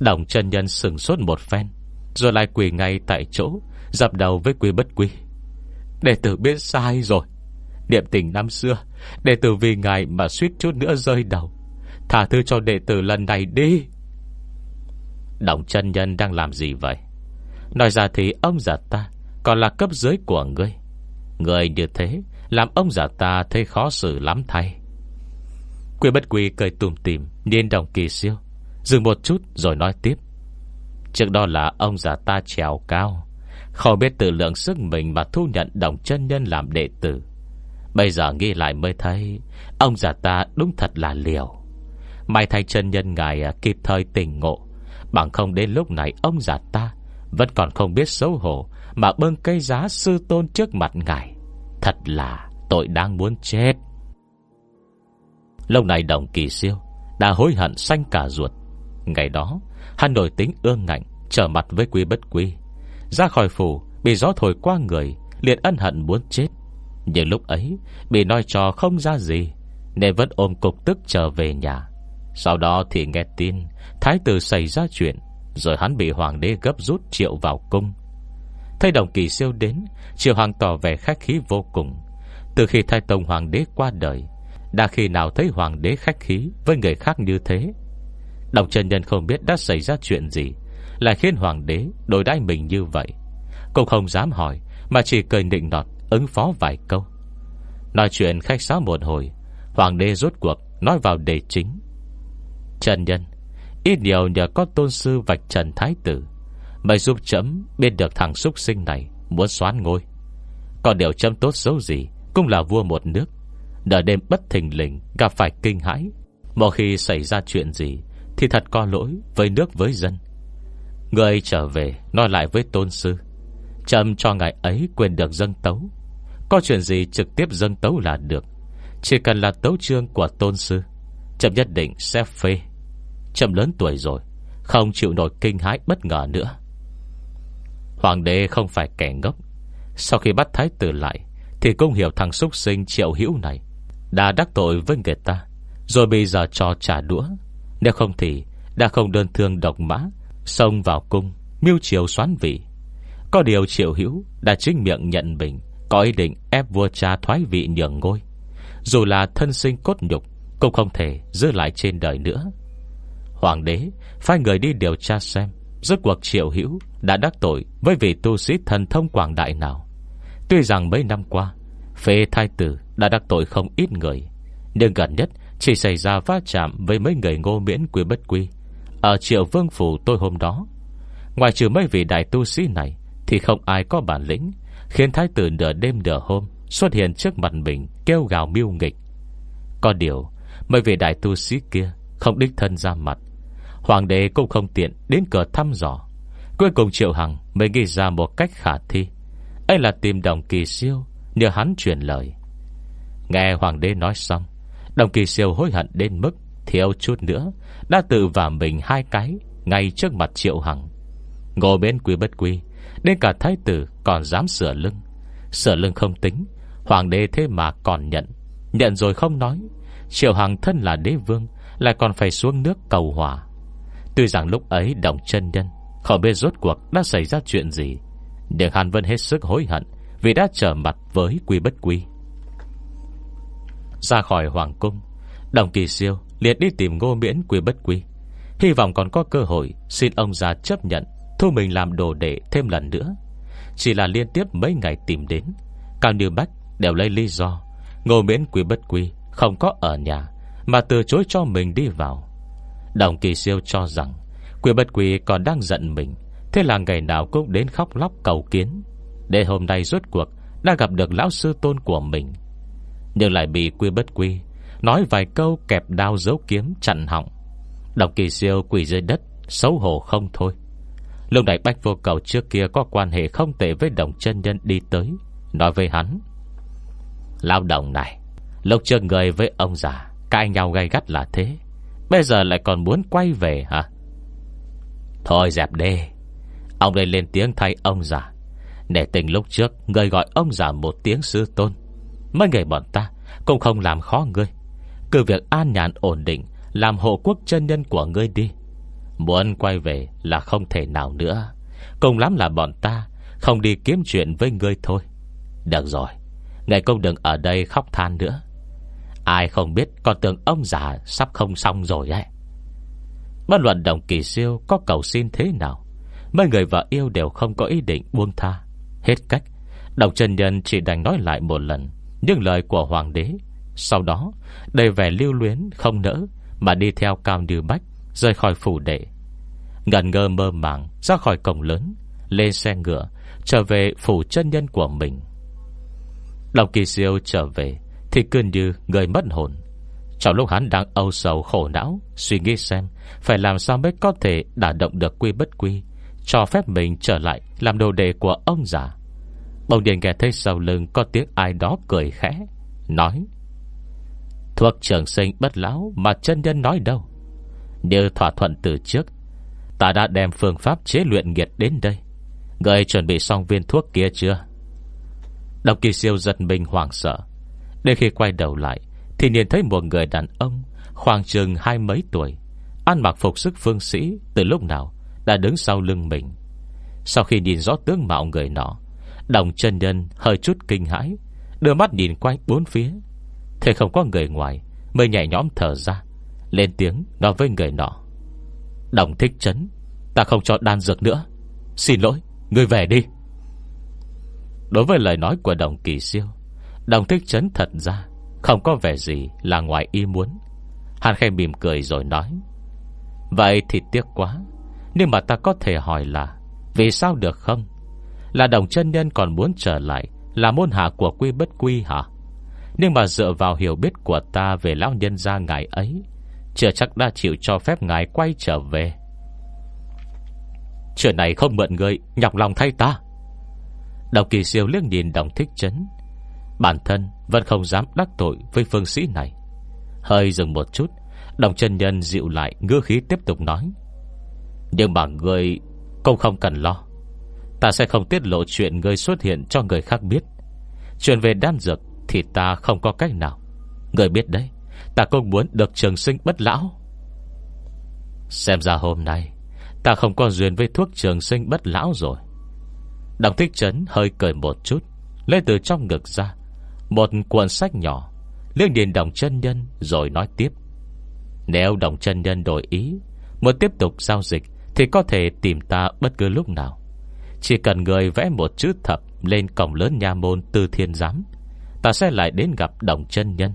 Đồng chân nhân sừng sốt một phen, Rồi lại quỳ ngay tại chỗ, Dập đầu với quy bất quy. Đệ tử biết sai rồi. Niệm tình năm xưa, Đệ tử vì ngài mà suýt chút nữa rơi đầu. Thả thư cho đệ tử lần này đi. Đồng chân nhân đang làm gì vậy? Nói ra thì ông già ta Còn là cấp dưới của ngươi. Người như thế, Làm ông già ta thấy khó xử lắm thay. Quy bất quy cười tùm tìm Nhìn đồng kỳ siêu. Dừng một chút rồi nói tiếp. Trước đó là ông già ta trèo cao. Không biết tự lượng sức mình Mà thu nhận đồng chân nhân làm đệ tử. Bây giờ nghĩ lại mới thấy, Ông già ta đúng thật là liều. May thay chân nhân ngài à, kịp thời tỉnh ngộ. Bằng không đến lúc này ông già ta Vẫn còn không biết xấu hổ Mà bưng cây giá sư tôn trước mặt ngài. Thật là tội đang muốn chết. Lâu này đồng kỳ siêu Đã hối hận xanh cả ruột. Ngày đó, Hắn nổi tính ương ngạnh, Trở mặt với quý bất quý. Ra khỏi phủ, Bị gió thổi qua người, liền ân hận muốn chết. Nhưng lúc ấy, Bị nói cho không ra gì, Nên vẫn ôm cục tức trở về nhà. Sau đó thì nghe tin, Thái tử xảy ra chuyện, Rồi hắn bị hoàng đế gấp rút triệu vào cung. Thấy đồng kỳ siêu đến Triệu hoàng tỏ vẻ khách khí vô cùng. Từ khi thái tông hoàng đế qua đời, Đã khi nào thấy hoàng đế khách khí Với người khác như thế? Đồng chân nhân không biết đã xảy ra chuyện gì, Lại khiến hoàng đế đổi đãi mình như vậy. Cũng không dám hỏi, Mà chỉ cười nịnh nọt. Ứng phó vài câu. Nói chuyện khách sáo một hồi, Hoàng đế rốt cuộc nói vào đề chính. Trần nhân, Ít nhiều nhờ có tôn sư vạch trần thái tử Mày giúp chấm biết được thằng súc sinh này Muốn xoán ngôi. Còn điều chấm tốt xấu gì Cũng là vua một nước. Đợi đêm bất thình lình gặp phải kinh hãi, Một khi xảy ra chuyện gì Thì thật có lỗi với nước với dân. Người trở về Nói lại với tôn sư, Chấm cho ngài ấy quên được dân tấu. Có chuyện gì trực tiếp dân tấu là được. Chỉ cần là tấu trương của tôn sư, chậm nhất định sẽ phê. Chậm lớn tuổi rồi, Không chịu nổi kinh hãi bất ngờ nữa. Hoàng đế không phải kẻ ngốc. Sau khi bắt thái tử lại, Thì cũng hiểu thằng súc sinh triệu hữu này Đã đắc tội với người ta, Rồi bây giờ cho trả đũa. Nếu không thì Đã không đơn thương độc mã, Xông vào cung Miêu triều xoán vị. Có điều triệu hữu Đã chính miệng nhận mình có ý định ép vua cha thoái vị nhường ngôi. Dù là thân sinh cốt nhục, Cũng không thể giữ lại trên đời nữa. Hoàng đế Phái người đi điều tra xem, Rốt cuộc triệu hữu đã đắc tội Với vị tu sĩ thần thông quảng đại nào. Tuy rằng mấy năm qua Phê thai tử đã đắc tội không ít người, Nhưng gần nhất Chỉ xảy ra va chạm với mấy người ngô miễn quy bất quy Ở triệu vương phủ tôi hôm đó. Ngoài trừ mấy vị đại tu sĩ này, Thì không ai có bản lĩnh Khiến thái tử nửa đêm nửa hôm Xuất hiện trước mặt mình, Kêu gào miêu nghịch. Có điều mời về đại tu sĩ kia Không đích thân ra mặt, Hoàng đế cũng không tiện đến cửa thăm dò. Cuối cùng Triệu Hằng mới nghĩ ra một cách khả thi. Ấy là tìm đồng kỳ siêu Nhờ hắn truyền lời. Nghe hoàng đế nói xong, Đồng kỳ siêu hối hận đến mức Thiếu chút nữa, Đã tự vào mình hai cái Ngay trước mặt triệu hằng. Ngồi bên quý bất quý Đến cả thái tử còn dám sửa lưng. Sửa lưng không tính, Hoàng đế thế mà còn nhận. Nhận rồi không nói Triệu Hằng thân là đế vương, Lại còn phải xuống nước cầu hòa. Tuy rằng lúc ấy động chân nhân, Không biết rốt cuộc đã xảy ra chuyện gì, Nhưng Hàn Vân hết sức hối hận Vì đã trở mặt với quy bất quy. Ra khỏi Hoàng Cung, Đồng Kỳ Siêu liền đi tìm ngô miễn quy bất quy. Hy vọng còn có cơ hội Xin ông già chấp nhận Thu mình làm đồ đệ thêm lần nữa. Chỉ là liên tiếp mấy ngày tìm đến, Cao Như Bách đều lấy lý do. Ngô miễn quý bất quy, Không có ở nhà, Mà từ chối cho mình đi vào. Đồng kỳ siêu cho rằng Quý bất quy còn đang giận mình, Thế là ngày nào cũng đến khóc lóc cầu kiến. Để hôm nay rốt cuộc Đã gặp được lão sư tôn của mình. Nhưng lại bị quy bất quy Nói vài câu kẹp đao dấu kiếm chặn họng. Đồng kỳ siêu quỳ dưới đất, Xấu hổ không thôi. Lúc này Bách Vô Cầu trước kia có quan hệ không tệ với đồng chân nhân đi tới, Nói với hắn. Lao động này, Lúc trước người với ông già, Cãi nhau gay gắt là thế, Bây giờ lại còn muốn quay về hả? Thôi dẹp đi, Ông đây lên tiếng thay ông già. Để tình lúc trước, Người gọi ông già một tiếng sư tôn. Mấy người bọn ta Cũng không làm khó ngươi. Cứ việc an nhàn ổn định, Làm hộ quốc chân nhân của ngươi đi. Muốn quay về là không thể nào nữa. Cùng lắm là bọn ta, Không đi kiếm chuyện với ngươi thôi. Được rồi Ngài công đừng ở đây khóc than nữa. Ai không biết con tưởng ông già sắp không xong rồi ấy. Bất luận đồng kỳ siêu Có cầu xin thế nào, Mấy người vợ yêu đều không có ý định buông tha. Hết cách, Đồng chân nhân chỉ đành nói lại một lần Những lời của hoàng đế. Sau đó, đầy vẻ lưu luyến không nỡ Mà đi theo Cao Như Bách Rời khỏi phủ đệ. Ngần ngơ mơ màng, ra khỏi cổng lớn, Lên xe ngựa, Trở về phủ chân nhân của mình. Đồng kỳ siêu trở về, Thì cứ như người mất hồn. Trong lúc hắn đang âu sầu khổ não, Suy nghĩ xem Phải làm sao mới có thể đả động được quy bất quy, Cho phép mình trở lại Làm đồ đề của ông già. Bỗng điện nghe thấy sau lưng Có tiếng ai đó cười khẽ, Nói, Thuốc trường sinh bất lão Mà chân nhân nói đâu? Như thỏa thuận từ trước. Ta đã đem phương pháp chế luyện nghiệt đến đây. Người chuẩn bị xong viên thuốc kia chưa? Đồng kỳ siêu giật mình hoảng sợ. Đến khi quay đầu lại, Thì nhìn thấy một người đàn ông, Khoảng chừng hai mấy tuổi, Ăn mặc phục sức phương sĩ Từ lúc nào đã đứng sau lưng mình. Sau khi nhìn rõ tướng mạo người nọ, Đồng chân nhân hơi chút kinh hãi, Đưa mắt nhìn quanh bốn phía. Thế không có người ngoài, Mới nhảy nhõm thở ra. Lên tiếng nói với người nọ. Đồng thích chấn Ta không cho đan dược nữa. Xin lỗi, người về đi. Đối với lời nói của đồng kỳ siêu Đồng thích chấn thật ra Không có vẻ gì là ngoài ý muốn. Hàn khen mỉm cười rồi nói Vậy thì tiếc quá Nhưng mà ta có thể hỏi là Vì sao được không? Là đồng chân nhân còn muốn trở lại Là môn hạ của quy bất quy hả? Nhưng mà dựa vào hiểu biết của ta Về lão nhân gia ngài ấy chưa chắc đã chịu cho phép ngài quay trở về. Chuyện này không mượn người Nhọc lòng thay ta. Đồng kỳ siêu liếc nhìn đồng thích chấn. Bản thân vẫn không dám đắc tội Với phương sĩ này. Hơi dừng một chút, Đồng chân nhân dịu lại ngư khí tiếp tục nói. Nhưng mà người Cũng không cần lo. Ta sẽ không tiết lộ chuyện người xuất hiện cho người khác biết. Chuyện về đan dược Thì ta không có cách nào. Người biết đấy. Ta cũng muốn được trường sinh bất lão. Xem ra hôm nay, Ta không có duyên với thuốc trường sinh bất lão rồi. Đồng thích trấn hơi cười một chút Lên từ trong ngực ra, Một cuộn sách nhỏ Liên điền đồng chân nhân rồi nói tiếp. Nếu đồng chân nhân đổi ý, Muốn tiếp tục giao dịch Thì có thể tìm ta bất cứ lúc nào. Chỉ cần người vẽ một chữ thập Lên cổng lớn nhà môn tư thiên giám, Ta sẽ lại đến gặp đồng chân nhân.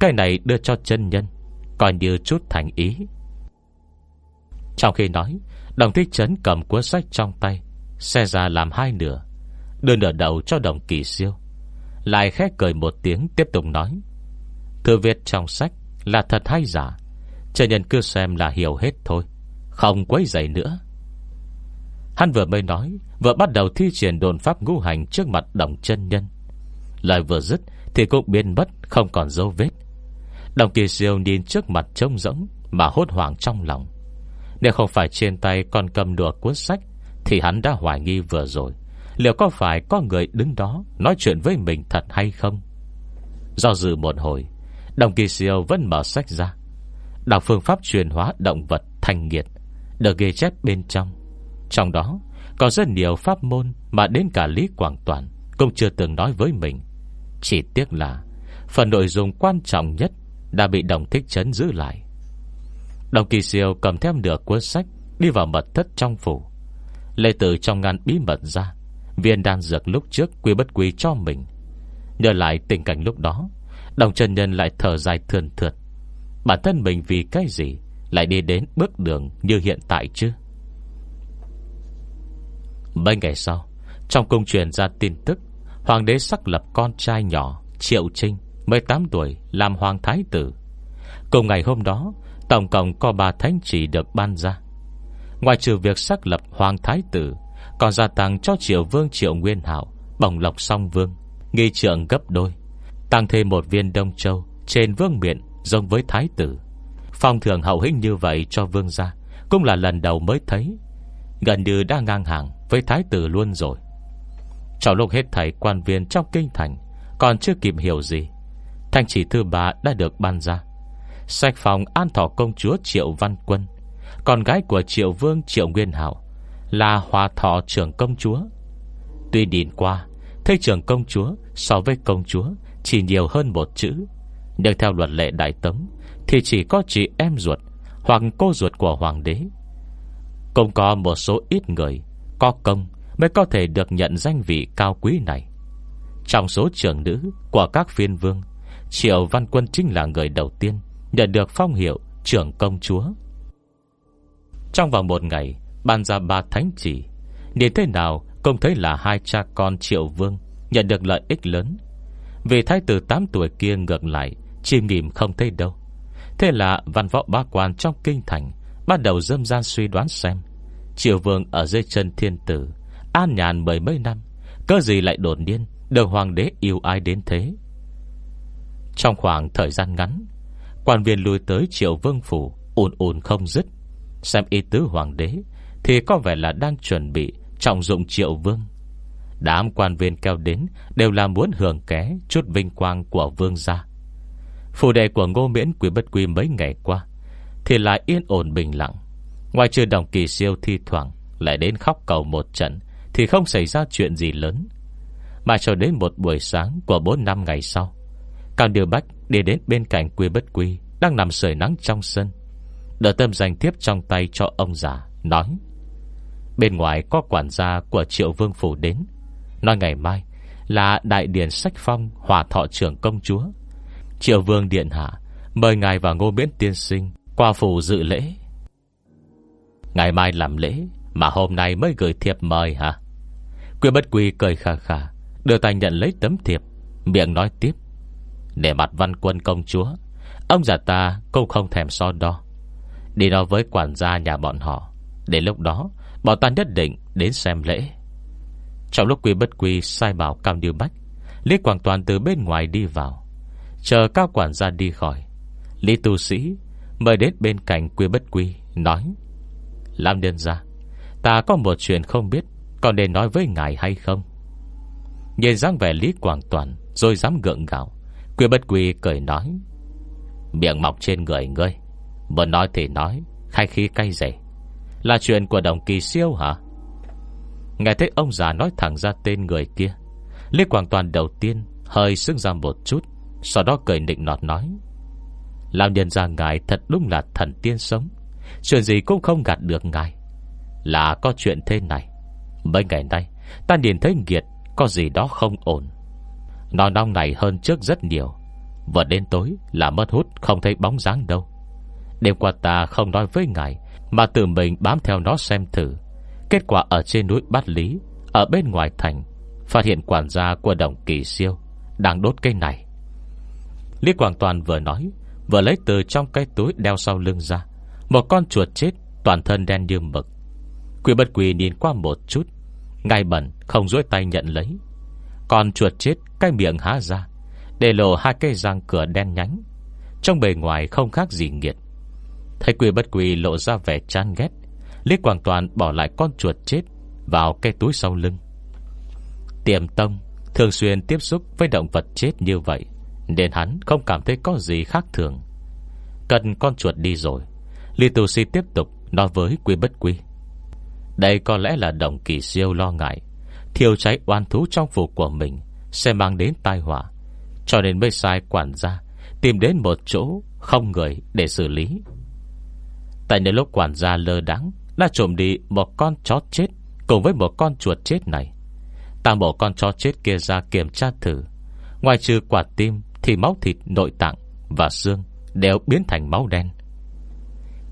Cái này đưa cho chân nhân, Coi như chút thành ý. Trong khi nói, Đồng thích trấn cầm cuốn sách trong tay, Xe ra làm hai nửa, Đưa nửa đầu cho đồng kỳ siêu. Lại khét cười một tiếng, tiếp tục nói, Thư viết trong sách Là thật hay giả? Chân nhân cứ xem là hiểu hết thôi, Không quấy dậy nữa. Hắn vừa mới nói, Vừa bắt đầu thi triển đồn pháp ngũ hành Trước mặt đồng chân nhân. Lời vừa dứt thì cũng biến mất, Không còn dấu vết. Đồng kỳ siêu nhìn trước mặt trông rỗng Mà hốt hoảng trong lòng. Nếu không phải trên tay còn cầm đùa cuốn sách, Thì hắn đã hoài nghi vừa rồi. Liệu có phải có người đứng đó Nói chuyện với mình thật hay không? Do dự một hồi, Đồng kỳ siêu vẫn mở sách ra. Đọc phương pháp truyền hóa động vật thành nghiệt Được ghi chép bên trong. Trong đó, có rất nhiều pháp môn Mà đến cả Lý Quảng Toàn Cũng chưa từng nói với mình. Chỉ tiếc là, Phần nội dung quan trọng nhất đã bị đồng thích chấn giữ lại. Đồng kỳ siêu cầm theo nửa cuốn sách Đi vào mật thất trong phủ. Lê Tử trong ngăn bí mật ra, Viên đan dược lúc trước quy bất quy cho mình. Nhớ lại tình cảnh lúc đó, Đồng chân nhân lại thở dài thườn thượt. Bản thân mình vì cái gì Lại đi đến bước đường như hiện tại chứ? Mấy ngày sau, Trong cung truyền ra tin tức, Hoàng đế sắc lập con trai nhỏ Triệu Trinh. 18 tuổi, làm hoàng thái tử. Cùng ngày hôm đó, Tổng cộng có ba thánh chỉ được ban ra. Ngoài trừ việc xác lập hoàng thái tử, Còn gia tăng cho triệu vương triệu nguyên hảo Bồng lộc song vương, Nghi trượng gấp đôi, Tăng thêm một viên đông châu Trên vương miện giống với thái tử. Phong thường hậu hĩnh như vậy cho vương gia Cũng là lần đầu mới thấy. Gần như đã ngang hàng với thái tử luôn rồi. Trong lúc hết thầy quan viên trong kinh thành Còn chưa kịp hiểu gì Thanh chỉ thứ ba đã được ban ra. Sạch phòng an thọ công chúa Triệu Văn Quân, Con gái của Triệu Vương Triệu Nguyên Hảo, Là hòa thọ trưởng công chúa. Tuy nhìn qua, Thấy trưởng công chúa so với công chúa Chỉ nhiều hơn một chữ, Nhưng theo luật lệ đại tấm Thì chỉ có chị em ruột Hoặc cô ruột của hoàng đế. Cũng có một số ít người Có công mới có thể được nhận danh vị cao quý này. Trong số trưởng nữ Của các phiên vương Triệu Văn Quân chính là người đầu tiên Nhận được phong hiệu trưởng công chúa. Trong vòng một ngày, Ban ra ba thánh chỉ. Nhìn thế nào cũng thấy là hai cha con Triệu Vương Nhận được lợi ích lớn. Vì thái tử 8 tuổi kia ngược lại, Chìm nghỉm không thấy đâu. Thế là văn võ ba quan trong kinh thành Bắt đầu dâm gian suy đoán xem Triệu Vương ở dưới chân thiên tử, An nhàn mười mấy năm Cơ gì lại đột nhiên Được hoàng đế yêu ai đến thế? Trong khoảng thời gian ngắn, Quan viên lùi tới triệu vương phủ ồn ồn không dứt. Xem ý tứ hoàng đế, Thì có vẻ là đang chuẩn bị Trọng dụng triệu vương. Đám quan viên kêu đến Đều là muốn hưởng ké chút vinh quang của vương gia. Phủ đệ của ngô miễn quý bất quy mấy ngày qua, Thì lại yên ổn bình lặng. Ngoài trừ đồng kỳ siêu thi thoảng Lại đến khóc cầu một trận, Thì không xảy ra chuyện gì lớn. Mà cho đến một buổi sáng Của 4 năm ngày sau Càng điều bách đi đến bên cạnh quy bất quy, Đang nằm sưởi nắng trong sân. Đỡ tâm danh tiếp trong tay cho ông già, Nói, Bên ngoài có quản gia của triệu vương phủ đến. Nói ngày mai Là đại điển sách phong Hòa thọ trưởng công chúa. Triệu vương điện hạ, Mời ngài và ngô miễn tiên sinh Qua phủ dự lễ. Ngày mai làm lễ Mà hôm nay mới gửi thiệp mời hả? Quyên bất quy cười khà khà, Đưa tay nhận lấy tấm thiệp, Miệng nói tiếp để mặt văn quân công chúa. Ông già ta cũng không thèm so đo. Đi nói với quản gia nhà bọn họ. Đến lúc đó, Bọn ta nhất định đến xem lễ. Trong lúc quy bất quy sai bảo Cao Điêu Bách, Lý Quảng Toàn từ bên ngoài đi vào. Chờ cao quản gia đi khỏi, Lý tu sĩ Mời đến bên cạnh quy bất quy, Nói Làm đơn ra Ta có một chuyện không biết Còn để nói với ngài hay không? Nhìn dáng vẻ Lý Quảng Toàn, Rồi dám gượng gạo. Quy bất quy cười nói. Miệng mọc trên người ngươi. Muốn nói thì nói, Khai khí cay dày Là chuyện của đồng kỳ siêu hả? Nghe thấy ông già nói thẳng ra tên người kia Lê Quảng Toàn đầu tiên Hơi sưng ra một chút, Sau đó cười nịnh nọt nói. Làm nhân ra ngài thật đúng là thần tiên sống. Chuyện gì cũng không gạt được ngài. Là có chuyện thế này. Mấy ngày nay, Ta nhìn thấy nghiệt Có gì đó không ổn. Nó nong này hơn trước rất nhiều. Vừa đến tối là mất hút, Không thấy bóng dáng đâu. Đêm qua ta không nói với ngài, Mà tự mình bám theo nó xem thử. Kết quả ở trên núi Bát Lý, Ở bên ngoài thành, Phát hiện quản gia của đồng kỳ siêu Đang đốt cây này. Lý Quảng Toàn vừa nói, Vừa lấy từ trong cái túi đeo sau lưng ra. Một con chuột chết, toàn thân đen như mực. Quỷ bất quỳ nhìn qua một chút, Ngay bẩn, không dối tay nhận lấy. Còn chuột chết cái miệng há ra, Để lộ hai cây răng cửa đen nhánh. Trong bề ngoài không khác gì nghiệt. Thấy quỷ bất quỳ lộ ra vẻ chán ghét, Lý Quảng Toàn bỏ lại con chuột chết Vào cái túi sau lưng. Tiềm tông Thường xuyên tiếp xúc với động vật chết như vậy, Nên hắn không cảm thấy có gì khác thường. Cần con chuột đi rồi, Lý Tù Si tiếp tục nói với quy bất quy. Đây có lẽ là đồng kỳ siêu lo ngại Thiêu cháy oan thú trong phủ của mình, Sẽ mang đến tai họa. Cho nên mới sai quản gia, Tìm đến một chỗ không người để xử lý. Tại nơi lúc quản gia lơ đắng Đã trộm đi một con chó chết Cùng với một con chuột chết này. Ta bộ con chó chết kia ra kiểm tra thử. Ngoài trừ quả tim Thì máu thịt, nội tạng và xương Đều biến thành máu đen.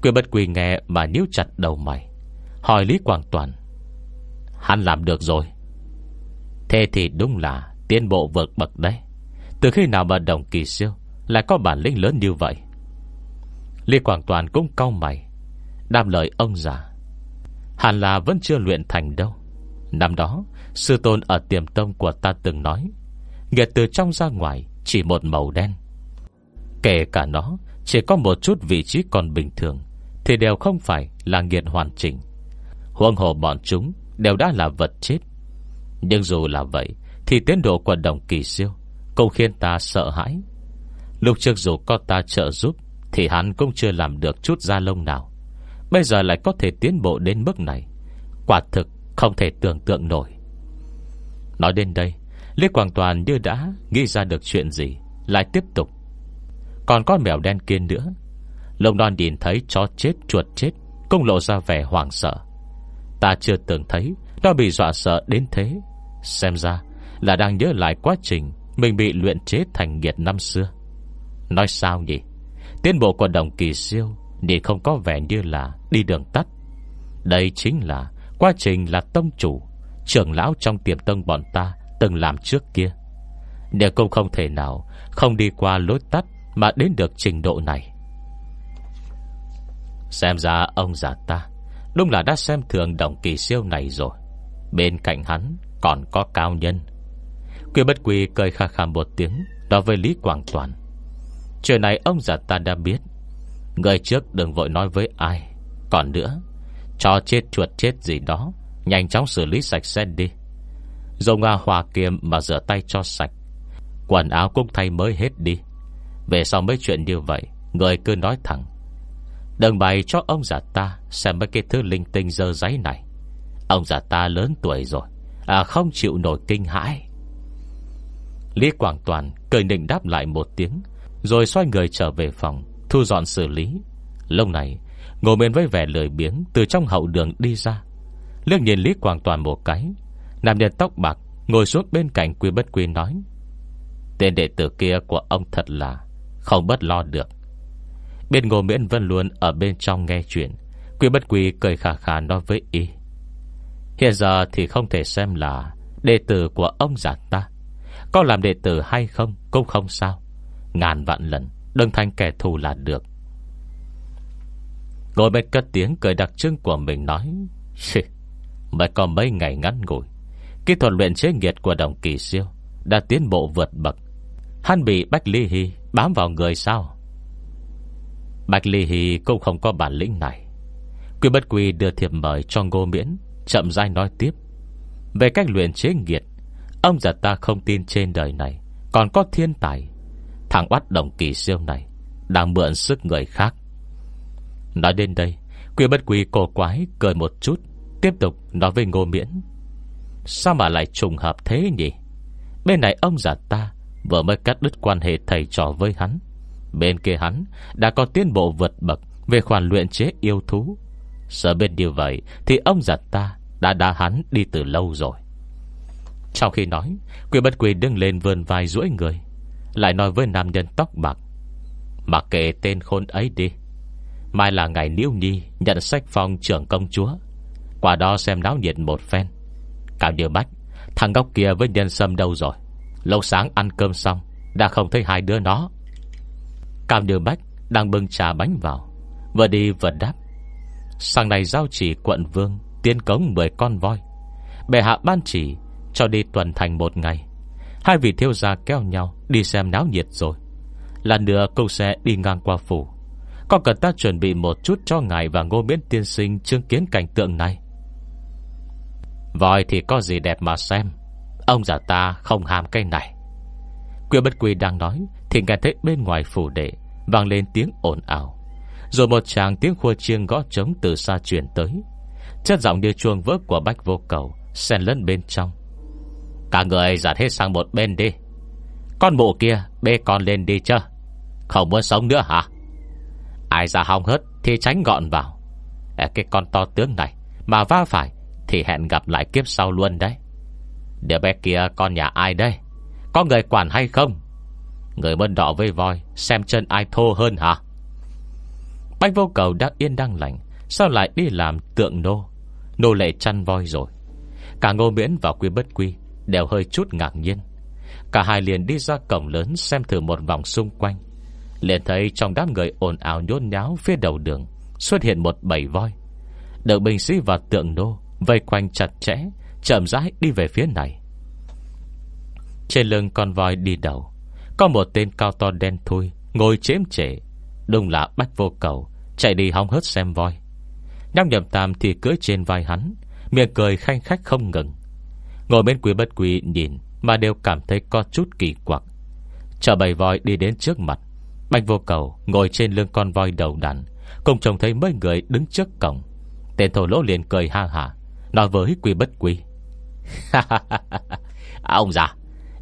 Quyền bất quỳ nghe mà níu chặt đầu mày, Hỏi Lý Quảng Toàn, Hắn làm được rồi Thế thì đúng là Tiến bộ vượt bậc đấy. Từ khi nào mà đồng kỳ siêu Lại có bản lĩnh lớn như vậy? Lý Quảng Toàn cũng cau mày Đam lời ông già. Hẳn là vẫn chưa luyện thành đâu. Năm đó, Sư tôn ở tiềm tông của ta từng nói Nghiệt từ trong ra ngoài Chỉ một màu đen. Kể cả nó, Chỉ có một chút vị trí còn bình thường, Thì đều không phải là nghiệt hoàn chỉnh. Huông hồ bọn chúng Đều đã là vật chết. Nhưng dù là vậy, Thì tiến độ của đồng kỳ siêu Cũng khiến ta sợ hãi. Lúc trước dù có ta trợ giúp, Thì hắn cũng chưa làm được chút da lông nào. Bây giờ lại có thể tiến bộ đến mức này, Quả thực không thể tưởng tượng nổi. Nói đến đây, Lý Quảng Toàn như đã nghĩ ra được chuyện gì, Lại tiếp tục. Còn con mèo đen kia nữa. Lông non nhìn thấy chó chết, chuột chết, Cũng lộ ra vẻ hoảng sợ. Ta chưa từng thấy nó bị dọa sợ đến thế. Xem ra là đang nhớ lại quá trình Mình bị luyện chế thành nghiệt năm xưa. Nói sao nhỉ? Tiến bộ của đồng kỳ siêu Thì không có vẻ như là đi đường tắt. Đây chính là Quá trình là tông chủ, Trưởng lão trong tiềm tông bọn ta Từng làm trước kia. Nếu cũng không thể nào Không đi qua lối tắt Mà đến được trình độ này. Xem ra ông già ta Đúng là đã xem thường đồng kỳ siêu này rồi. Bên cạnh hắn Còn có cao nhân. Quy bất quy cười khà khà một tiếng Đó với Lý Quảng Toàn. Chuyện này ông già ta đã biết, Người trước đừng vội nói với ai. Còn nữa, Cho chết chuột chết gì đó, Nhanh chóng xử lý sạch sẽ đi. Dùng ngà hòa kiềm mà rửa tay cho sạch, Quần áo cũng thay mới hết đi. Về sau mấy chuyện như vậy, Người cứ nói thẳng. Đừng bày cho ông già ta Xem mấy cái thứ linh tinh dơ giấy này. Ông già ta lớn tuổi rồi À không chịu nổi kinh hãi. Lý Quảng Toàn Cười nịnh đáp lại một tiếng, Rồi xoay người trở về phòng, Thu dọn xử lý. Lúc này, Ngồi bên với vẻ lười biếng Từ trong hậu đường đi ra. Lương nhìn Lý Quảng Toàn một cái, Nam nhân tóc bạc Ngồi xuống bên cạnh Quy Bất Quy nói, Tên đệ tử kia của ông thật là Không bất lo được. Bên Ngô Miễn Vân luôn ở bên trong nghe chuyện. Quy Bất Quy cười khả khả nói với y Hiện giờ thì không thể xem là Đệ tử của ông già ta. Có làm đệ tử hay không Cũng không sao. Ngàn vạn lần, Đừng thành kẻ thù là được. Ngồi bên cất tiếng cười đặc trưng của mình nói Mới có mấy ngày ngắn ngủi, Kỹ thuật luyện chế nghiệt của đồng kỳ siêu Đã tiến bộ vượt bậc. Hắn bị Bách Ly Hy bám vào người sao? Bạch Ly Hy cũng không có bản lĩnh này. Quy bất quy đưa thiệp mời cho Ngô Miễn. Chậm rãi nói tiếp. Về cách luyện chế nghiệt, Ông già ta không tin trên đời này, Còn có thiên tài. Thằng oát đồng kỳ siêu này, Đang mượn sức người khác. Nói đến đây, Quy bất quy cổ quái cười một chút, Tiếp tục nói với Ngô Miễn. Sao mà lại trùng hợp thế nhỉ? Bên này ông già ta Vừa mới cắt đứt quan hệ thầy trò với hắn. Bên kia hắn Đã có tiến bộ vượt bậc Về khoản luyện chế yêu thú. Sợ bên như vậy Thì ông già ta, đã đá hắn đi từ lâu rồi. Trong khi nói Quỷ bất quỷ đứng lên vươn vai duỗi người, Lại nói với nam nhân tóc bạc, Mặc kệ tên khôn ấy đi, Mai là ngày Liễu Nhi Nhận sách phong trưởng công chúa, Qua đó xem náo nhiệt một phen. Cao như bách, Thằng góc kia với nhân sâm đâu rồi? Lâu sáng ăn cơm xong, Đã không thấy hai đứa nó. Cao như bách đang bưng trà bánh vào, Vừa đi vừa đáp Sáng nay giao chỉ quận vương, Tiến cống 10 con voi. Bệ hạ ban chỉ, Cho đi tuần thành một ngày. Hai vị thiêu gia kéo nhau, Đi xem náo nhiệt rồi. Lần nữa câu sẽ đi ngang qua phủ. Có cần ta chuẩn bị một chút cho ngài Và ngô miễn tiên sinh chứng kiến cảnh tượng này? Voi thì có gì đẹp mà xem. Ông già ta không ham cái này. Quyên bất quy đang nói, Thì nghe thấy bên ngoài phủ đệ Vang lên tiếng ồn ào. Rồi một chàng tiếng khua chiêng gõ trống từ xa chuyển tới. Chất giọng như chuông vớp của bách vô cầu Xen lẫn bên trong. Cả người giặt hết sang một bên đi. Con mụ kia bê con lên đi chưa Không muốn sống nữa hả? Ai ra hong hớt Thì tránh gọn vào. À, Cái con to tướng này Mà va phải Thì hẹn gặp lại kiếp sau luôn đấy. Đứa bé kia con nhà ai đây? Có người quản hay không? Người mơn đỏ với voi Xem chân ai thô hơn hả? Bách vô cầu đang yên đang lành, Sao lại đi làm tượng nô? Nô lệ chăn voi rồi. Cả ngô miễn và quy bất quy Đều hơi chút ngạc nhiên. Cả hai liền đi ra cổng lớn Xem thử một vòng xung quanh. Liền thấy trong đám người ồn ào nhôn nháo Phía đầu đường Xuất hiện một bầy voi. Đợi binh sĩ và tượng nô Vây quanh chặt chẽ, Chậm rãi đi về phía này. Trên lưng con voi đi đầu, Có một tên cao to đen thui, Ngồi chếm trễ Đúng là bách vô cầu, Chạy đi hóng hớt xem voi. Nhóc nhầm tam thì cưỡi trên vai hắn, Miệng cười khanh khách không ngừng. Ngồi bên quý bất quý nhìn Mà đều cảm thấy có chút kỳ quặc. Chờ bầy voi đi đến trước mặt Bạch vô cầu ngồi trên lưng con voi đầu đàn Cùng trông thấy mấy người đứng trước cổng. Tên thổ lỗ liền cười ha hả Nói với quý bất quý Ông già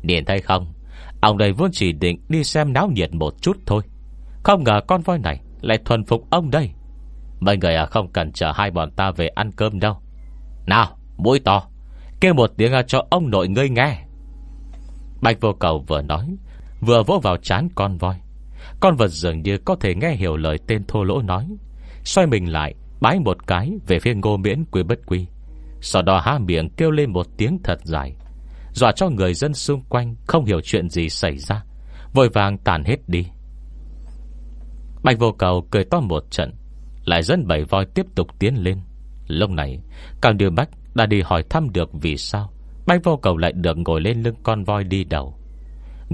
Điền thấy không? Ông đây vốn chỉ định đi xem náo nhiệt một chút thôi. Không ngờ con voi này Lại thuần phục ông đây. Mọi người à không cần chờ hai bọn ta về ăn cơm đâu. Nào, mũi to, Kêu một tiếng à, cho ông nội ngươi nghe. Bạch vô cầu vừa nói, Vừa vỗ vào chán con voi. Con vật dường như có thể nghe hiểu lời tên thô lỗ nói. Xoay mình lại, Bái một cái về phía ngô miễn quý bất quy. Sau đó há miệng kêu lên một tiếng thật dài. Dọa cho người dân xung quanh Không hiểu chuyện gì xảy ra, Vội vàng tàn hết đi. Bạch vô cầu cười to một trận, Lại dẫn bảy voi tiếp tục tiến lên. Lúc này Càng điều bách đã đi hỏi thăm được vì sao Bạch vô cầu lại được ngồi lên lưng con voi đi đầu.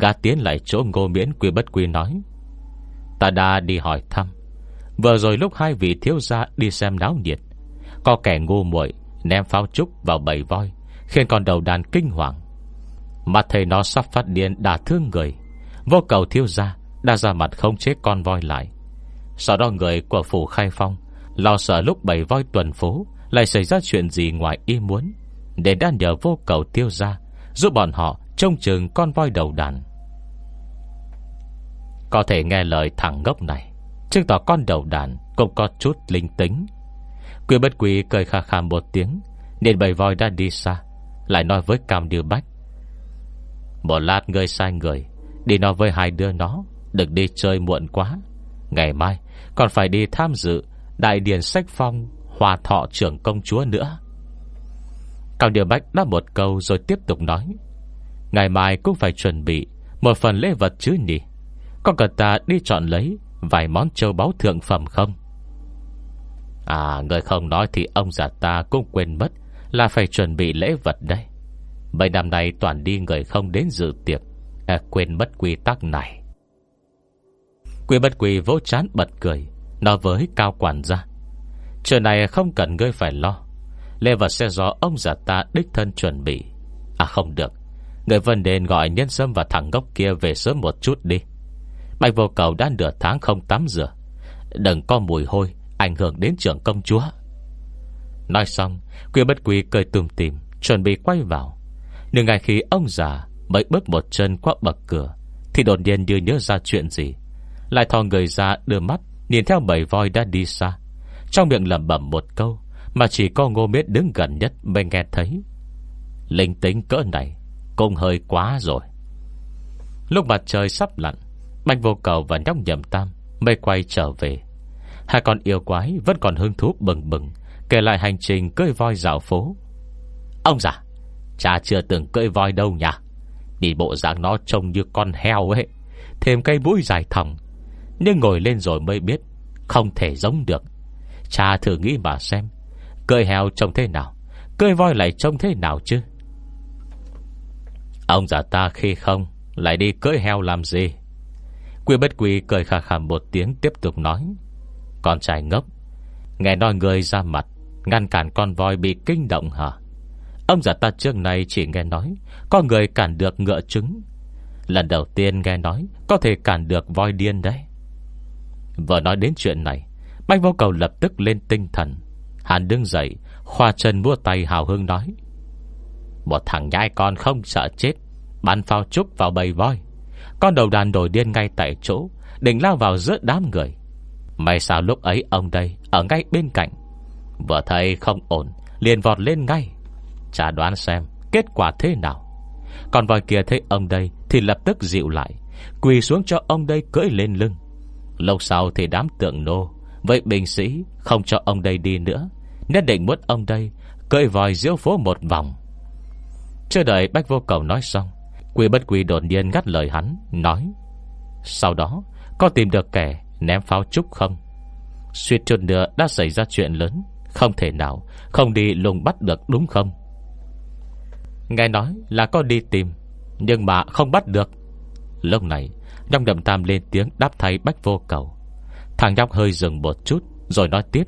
Gã tiến lại chỗ ngô miễn quy bất quy nói, Ta đã đi hỏi thăm. Vừa rồi lúc hai vị thiếu gia đi xem náo nhiệt, Có kẻ ngu muội Ném pháo trúc vào bầy voi, Khiến con đầu đàn kinh hoàng. Mặt thầy nó sắp phát điên đả thương người. Vô cầu thiếu gia Đã ra mặt không chế con voi lại. Sau đó người của phủ khai phong, Lo sợ lúc bầy voi tuần phố, Lại xảy ra chuyện gì ngoài ý muốn. Để đã nhờ vô cầu tiêu ra, Giúp bọn họ trông chừng con voi đầu đàn. Có thể nghe lời thằng ngốc này, Chứng tỏ con đầu đàn Cũng có chút linh tính. Quy bất quý cười khà khà một tiếng, Nên bầy voi đã đi xa, Lại nói với Cam Điều Bách. Một lát ngươi sai người, Đi nói với hai đứa nó, Đừng đi chơi muộn quá. Ngày mai còn phải đi tham dự Đại điển sách phong Hòa thọ trưởng công chúa nữa. Cao Điều Bách đáp một câu Rồi tiếp tục nói. Ngày mai cũng phải chuẩn bị Một phần lễ vật chứ nhỉ? Có cần ta đi chọn lấy Vài món châu báu thượng phẩm không? À người không nói Thì ông già ta cũng quên mất Là phải chuẩn bị lễ vật đây Mấy năm nay toàn đi người không đến dự tiệc à, Quên mất quy tắc này. Quy bất quỷ vỗ chán bật cười, Nói với cao quản gia. Chuyện này không cần ngươi phải lo. Lê vật sẽ do ông già ta đích thân chuẩn bị. À không được. Người vân đền gọi nhân sâm và thằng gốc kia Về sớm một chút đi. Bạch vô cầu đã nửa tháng không tắm rửa. Đừng có mùi hôi, Ảnh hưởng đến trưởng công chúa. Nói xong Quy bất quỷ cười tùm tìm, Chuẩn bị quay vào. Nhưng ngay khi ông già Mới bước một chân qua bậc cửa, Thì đột nhiên như nhớ ra chuyện gì lại thò người ra đưa mắt, Nhìn theo bầy voi đã đi xa. Trong miệng lẩm bẩm một câu, Mà chỉ có ngô miết đứng gần nhất Mới nghe thấy. Linh tính cỡ này Cũng hơi quá rồi. Lúc mặt trời sắp lặn, Bạch vô cầu và nhóc nhầm tam Mới quay trở về. Hai con yêu quái vẫn còn hứng thú bừng bừng, Kể lại hành trình cưỡi voi dạo phố. Ông già, Cha chưa từng cưỡi voi đâu nhỉ? Đi bộ dạng nó trông như con heo ấy. Thêm cây mũi dài thẳng nhưng ngồi lên rồi mới biết, Không thể giống được. Cha thử nghĩ mà xem Cưỡi heo trông thế nào Cưỡi voi lại trông thế nào chứ? Ông già ta khi không, Lại đi cưỡi heo làm gì? Quy bất quy cười khà khà một tiếng Tiếp tục nói, Con trai ngốc, Nghe nói người ra mặt, Ngăn cản con voi bị kinh động hả? Ông già ta trước này chỉ nghe nói, Có người cản được ngựa trứng. Lần đầu tiên nghe nói, Có thể cản được voi điên đấy. Vừa nói đến chuyện này, Bách vô cầu lập tức lên tinh thần. Hắn đứng dậy, Khoa chân mua tay hào hương nói, Một thằng nhai con không sợ chết, Bắn phao trúc vào bầy voi. Con đầu đàn đổi điên ngay tại chỗ, Định lao vào giữa đám người. May sao lúc ấy ông đây Ở ngay bên cạnh. Vừa thấy không ổn, Liền vọt lên ngay. Chả đoán xem kết quả thế nào. Còn voi kia thấy ông đây Thì lập tức dịu lại, Quỳ xuống cho ông đây cưỡi lên lưng. Lâu sau thì đám tượng nô. Vậy binh sĩ không cho ông đây đi nữa. Nhất định muốn ông đây cơi vòi diễu phố một vòng. Chưa đợi Bách Vô Cầu nói xong quỳ bất quỳ đột nhiên ngắt lời hắn, Nói, Sau đó, có tìm được kẻ ném pháo trúc không? Xuyên chút nữa đã xảy ra chuyện lớn, Không thể nào, Không đi lùng bắt được đúng không? Nghe nói là có đi tìm, Nhưng mà không bắt được. Lúc này Nhong đầm tam lên tiếng đáp thay bách vô cầu. Thằng nhóc hơi dừng một chút, Rồi nói tiếp.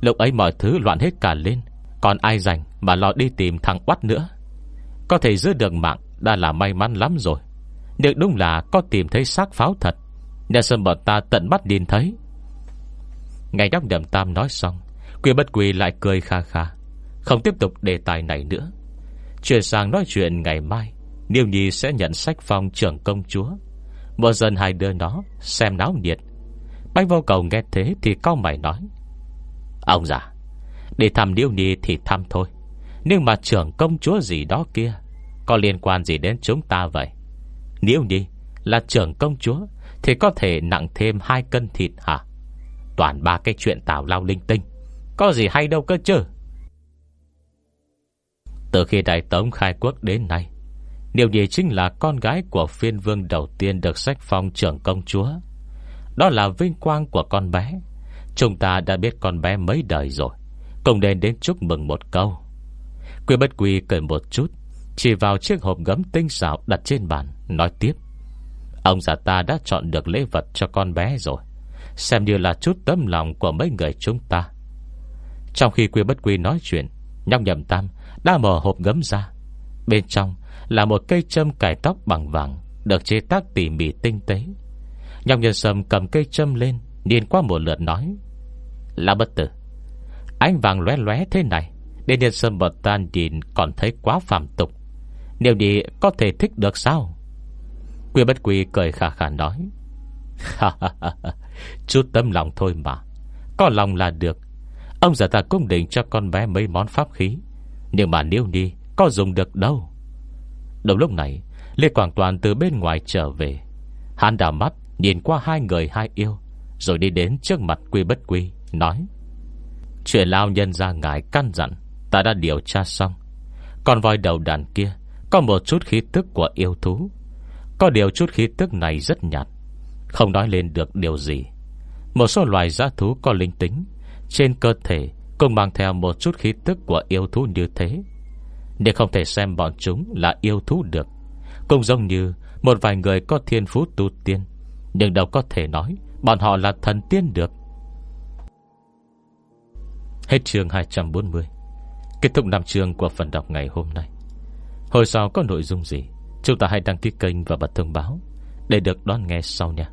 Lúc ấy mọi thứ loạn hết cả lên, Còn ai rảnh mà lo đi tìm thằng quát nữa? Có thể giữ được mạng Đã là may mắn lắm rồi. Nhưng đúng là có tìm thấy xác pháo thật, Nhà sân bọn ta tận mắt nhìn thấy. Ngày nhóc đầm tam nói xong, Quy bất quỳ lại cười kha kha, Không tiếp tục đề tài này nữa. Chuyển sang nói chuyện ngày mai Niêu Nhi sẽ nhận sách phong trưởng công chúa vừa dần hai đứa nó Xem náo nhiệt. Bách vô cầu nghe thế thì cao mày nói. Ông già Để thăm điêu ni thì thăm thôi. Nhưng mà trưởng công chúa gì đó kia, Có liên quan gì đến chúng ta vậy? Điêu ni là trưởng công chúa Thì có thể nặng thêm hai cân thịt hả? Toàn ba cái chuyện tào lao linh tinh, Có gì hay đâu cơ chứ? Từ khi Đại Tống khai quốc đến nay Điều gì chính là con gái của phiên vương đầu tiên Được sách phong trưởng công chúa? Đó là vinh quang của con bé. Chúng ta đã biết con bé mấy đời rồi. Cùng đến đến chúc mừng một câu. Quy bất quy cười một chút, Chỉ vào chiếc hộp gấm tinh xảo đặt trên bàn, Nói tiếp. Ông già ta đã chọn được lễ vật cho con bé rồi. Xem như là chút tấm lòng của mấy người chúng ta. Trong khi Quy bất quy nói chuyện, nhóc nhầm tam đã mở hộp gấm ra. Bên trong là một cây châm cải tóc bằng vàng, Được chế tác tỉ mỉ tinh tế. Nhọc nhân sầm cầm cây châm lên, Nhìn qua một lượt nói Là bất tử, Ánh vàng lóe lóe thế này Để nhân sầm bật tan nhìn còn thấy quá phạm tục. Nếu đi có thể thích được sao? Quy bất quy cười khả khả nói [LAUGHS] Chút tâm lòng thôi mà, Có lòng là được. Ông giả ta cũng định cho con bé mấy món pháp khí, Nhưng mà nếu đi Có dùng được đâu? Đồng lúc này, Lê Quảng Toàn từ bên ngoài trở về. Hắn đảo mắt, nhìn qua hai người hai yêu, Rồi đi đến trước mặt quy bất quy, Nói, Chuyện lao nhân ra ngài căn dặn, Ta đã điều tra xong. Còn voi đầu đàn kia Có một chút khí tức của yêu thú. Có điều chút khí tức này rất nhạt, Không nói lên được điều gì. Một số loài giá thú có linh tính, Trên cơ thể Cũng mang theo một chút khí tức của yêu thú như thế. Nên không thể xem bọn chúng là yêu thú được. Cũng giống như Một vài người có thiên phú tu tiên. Nhưng đâu có thể nói Bọn họ là thần tiên được. Hết chương 240 Kết thúc năm chương của phần đọc ngày hôm nay. Hồi sau có nội dung gì, Chúng ta hãy đăng ký kênh và bật thông báo Để được đón nghe sau nha.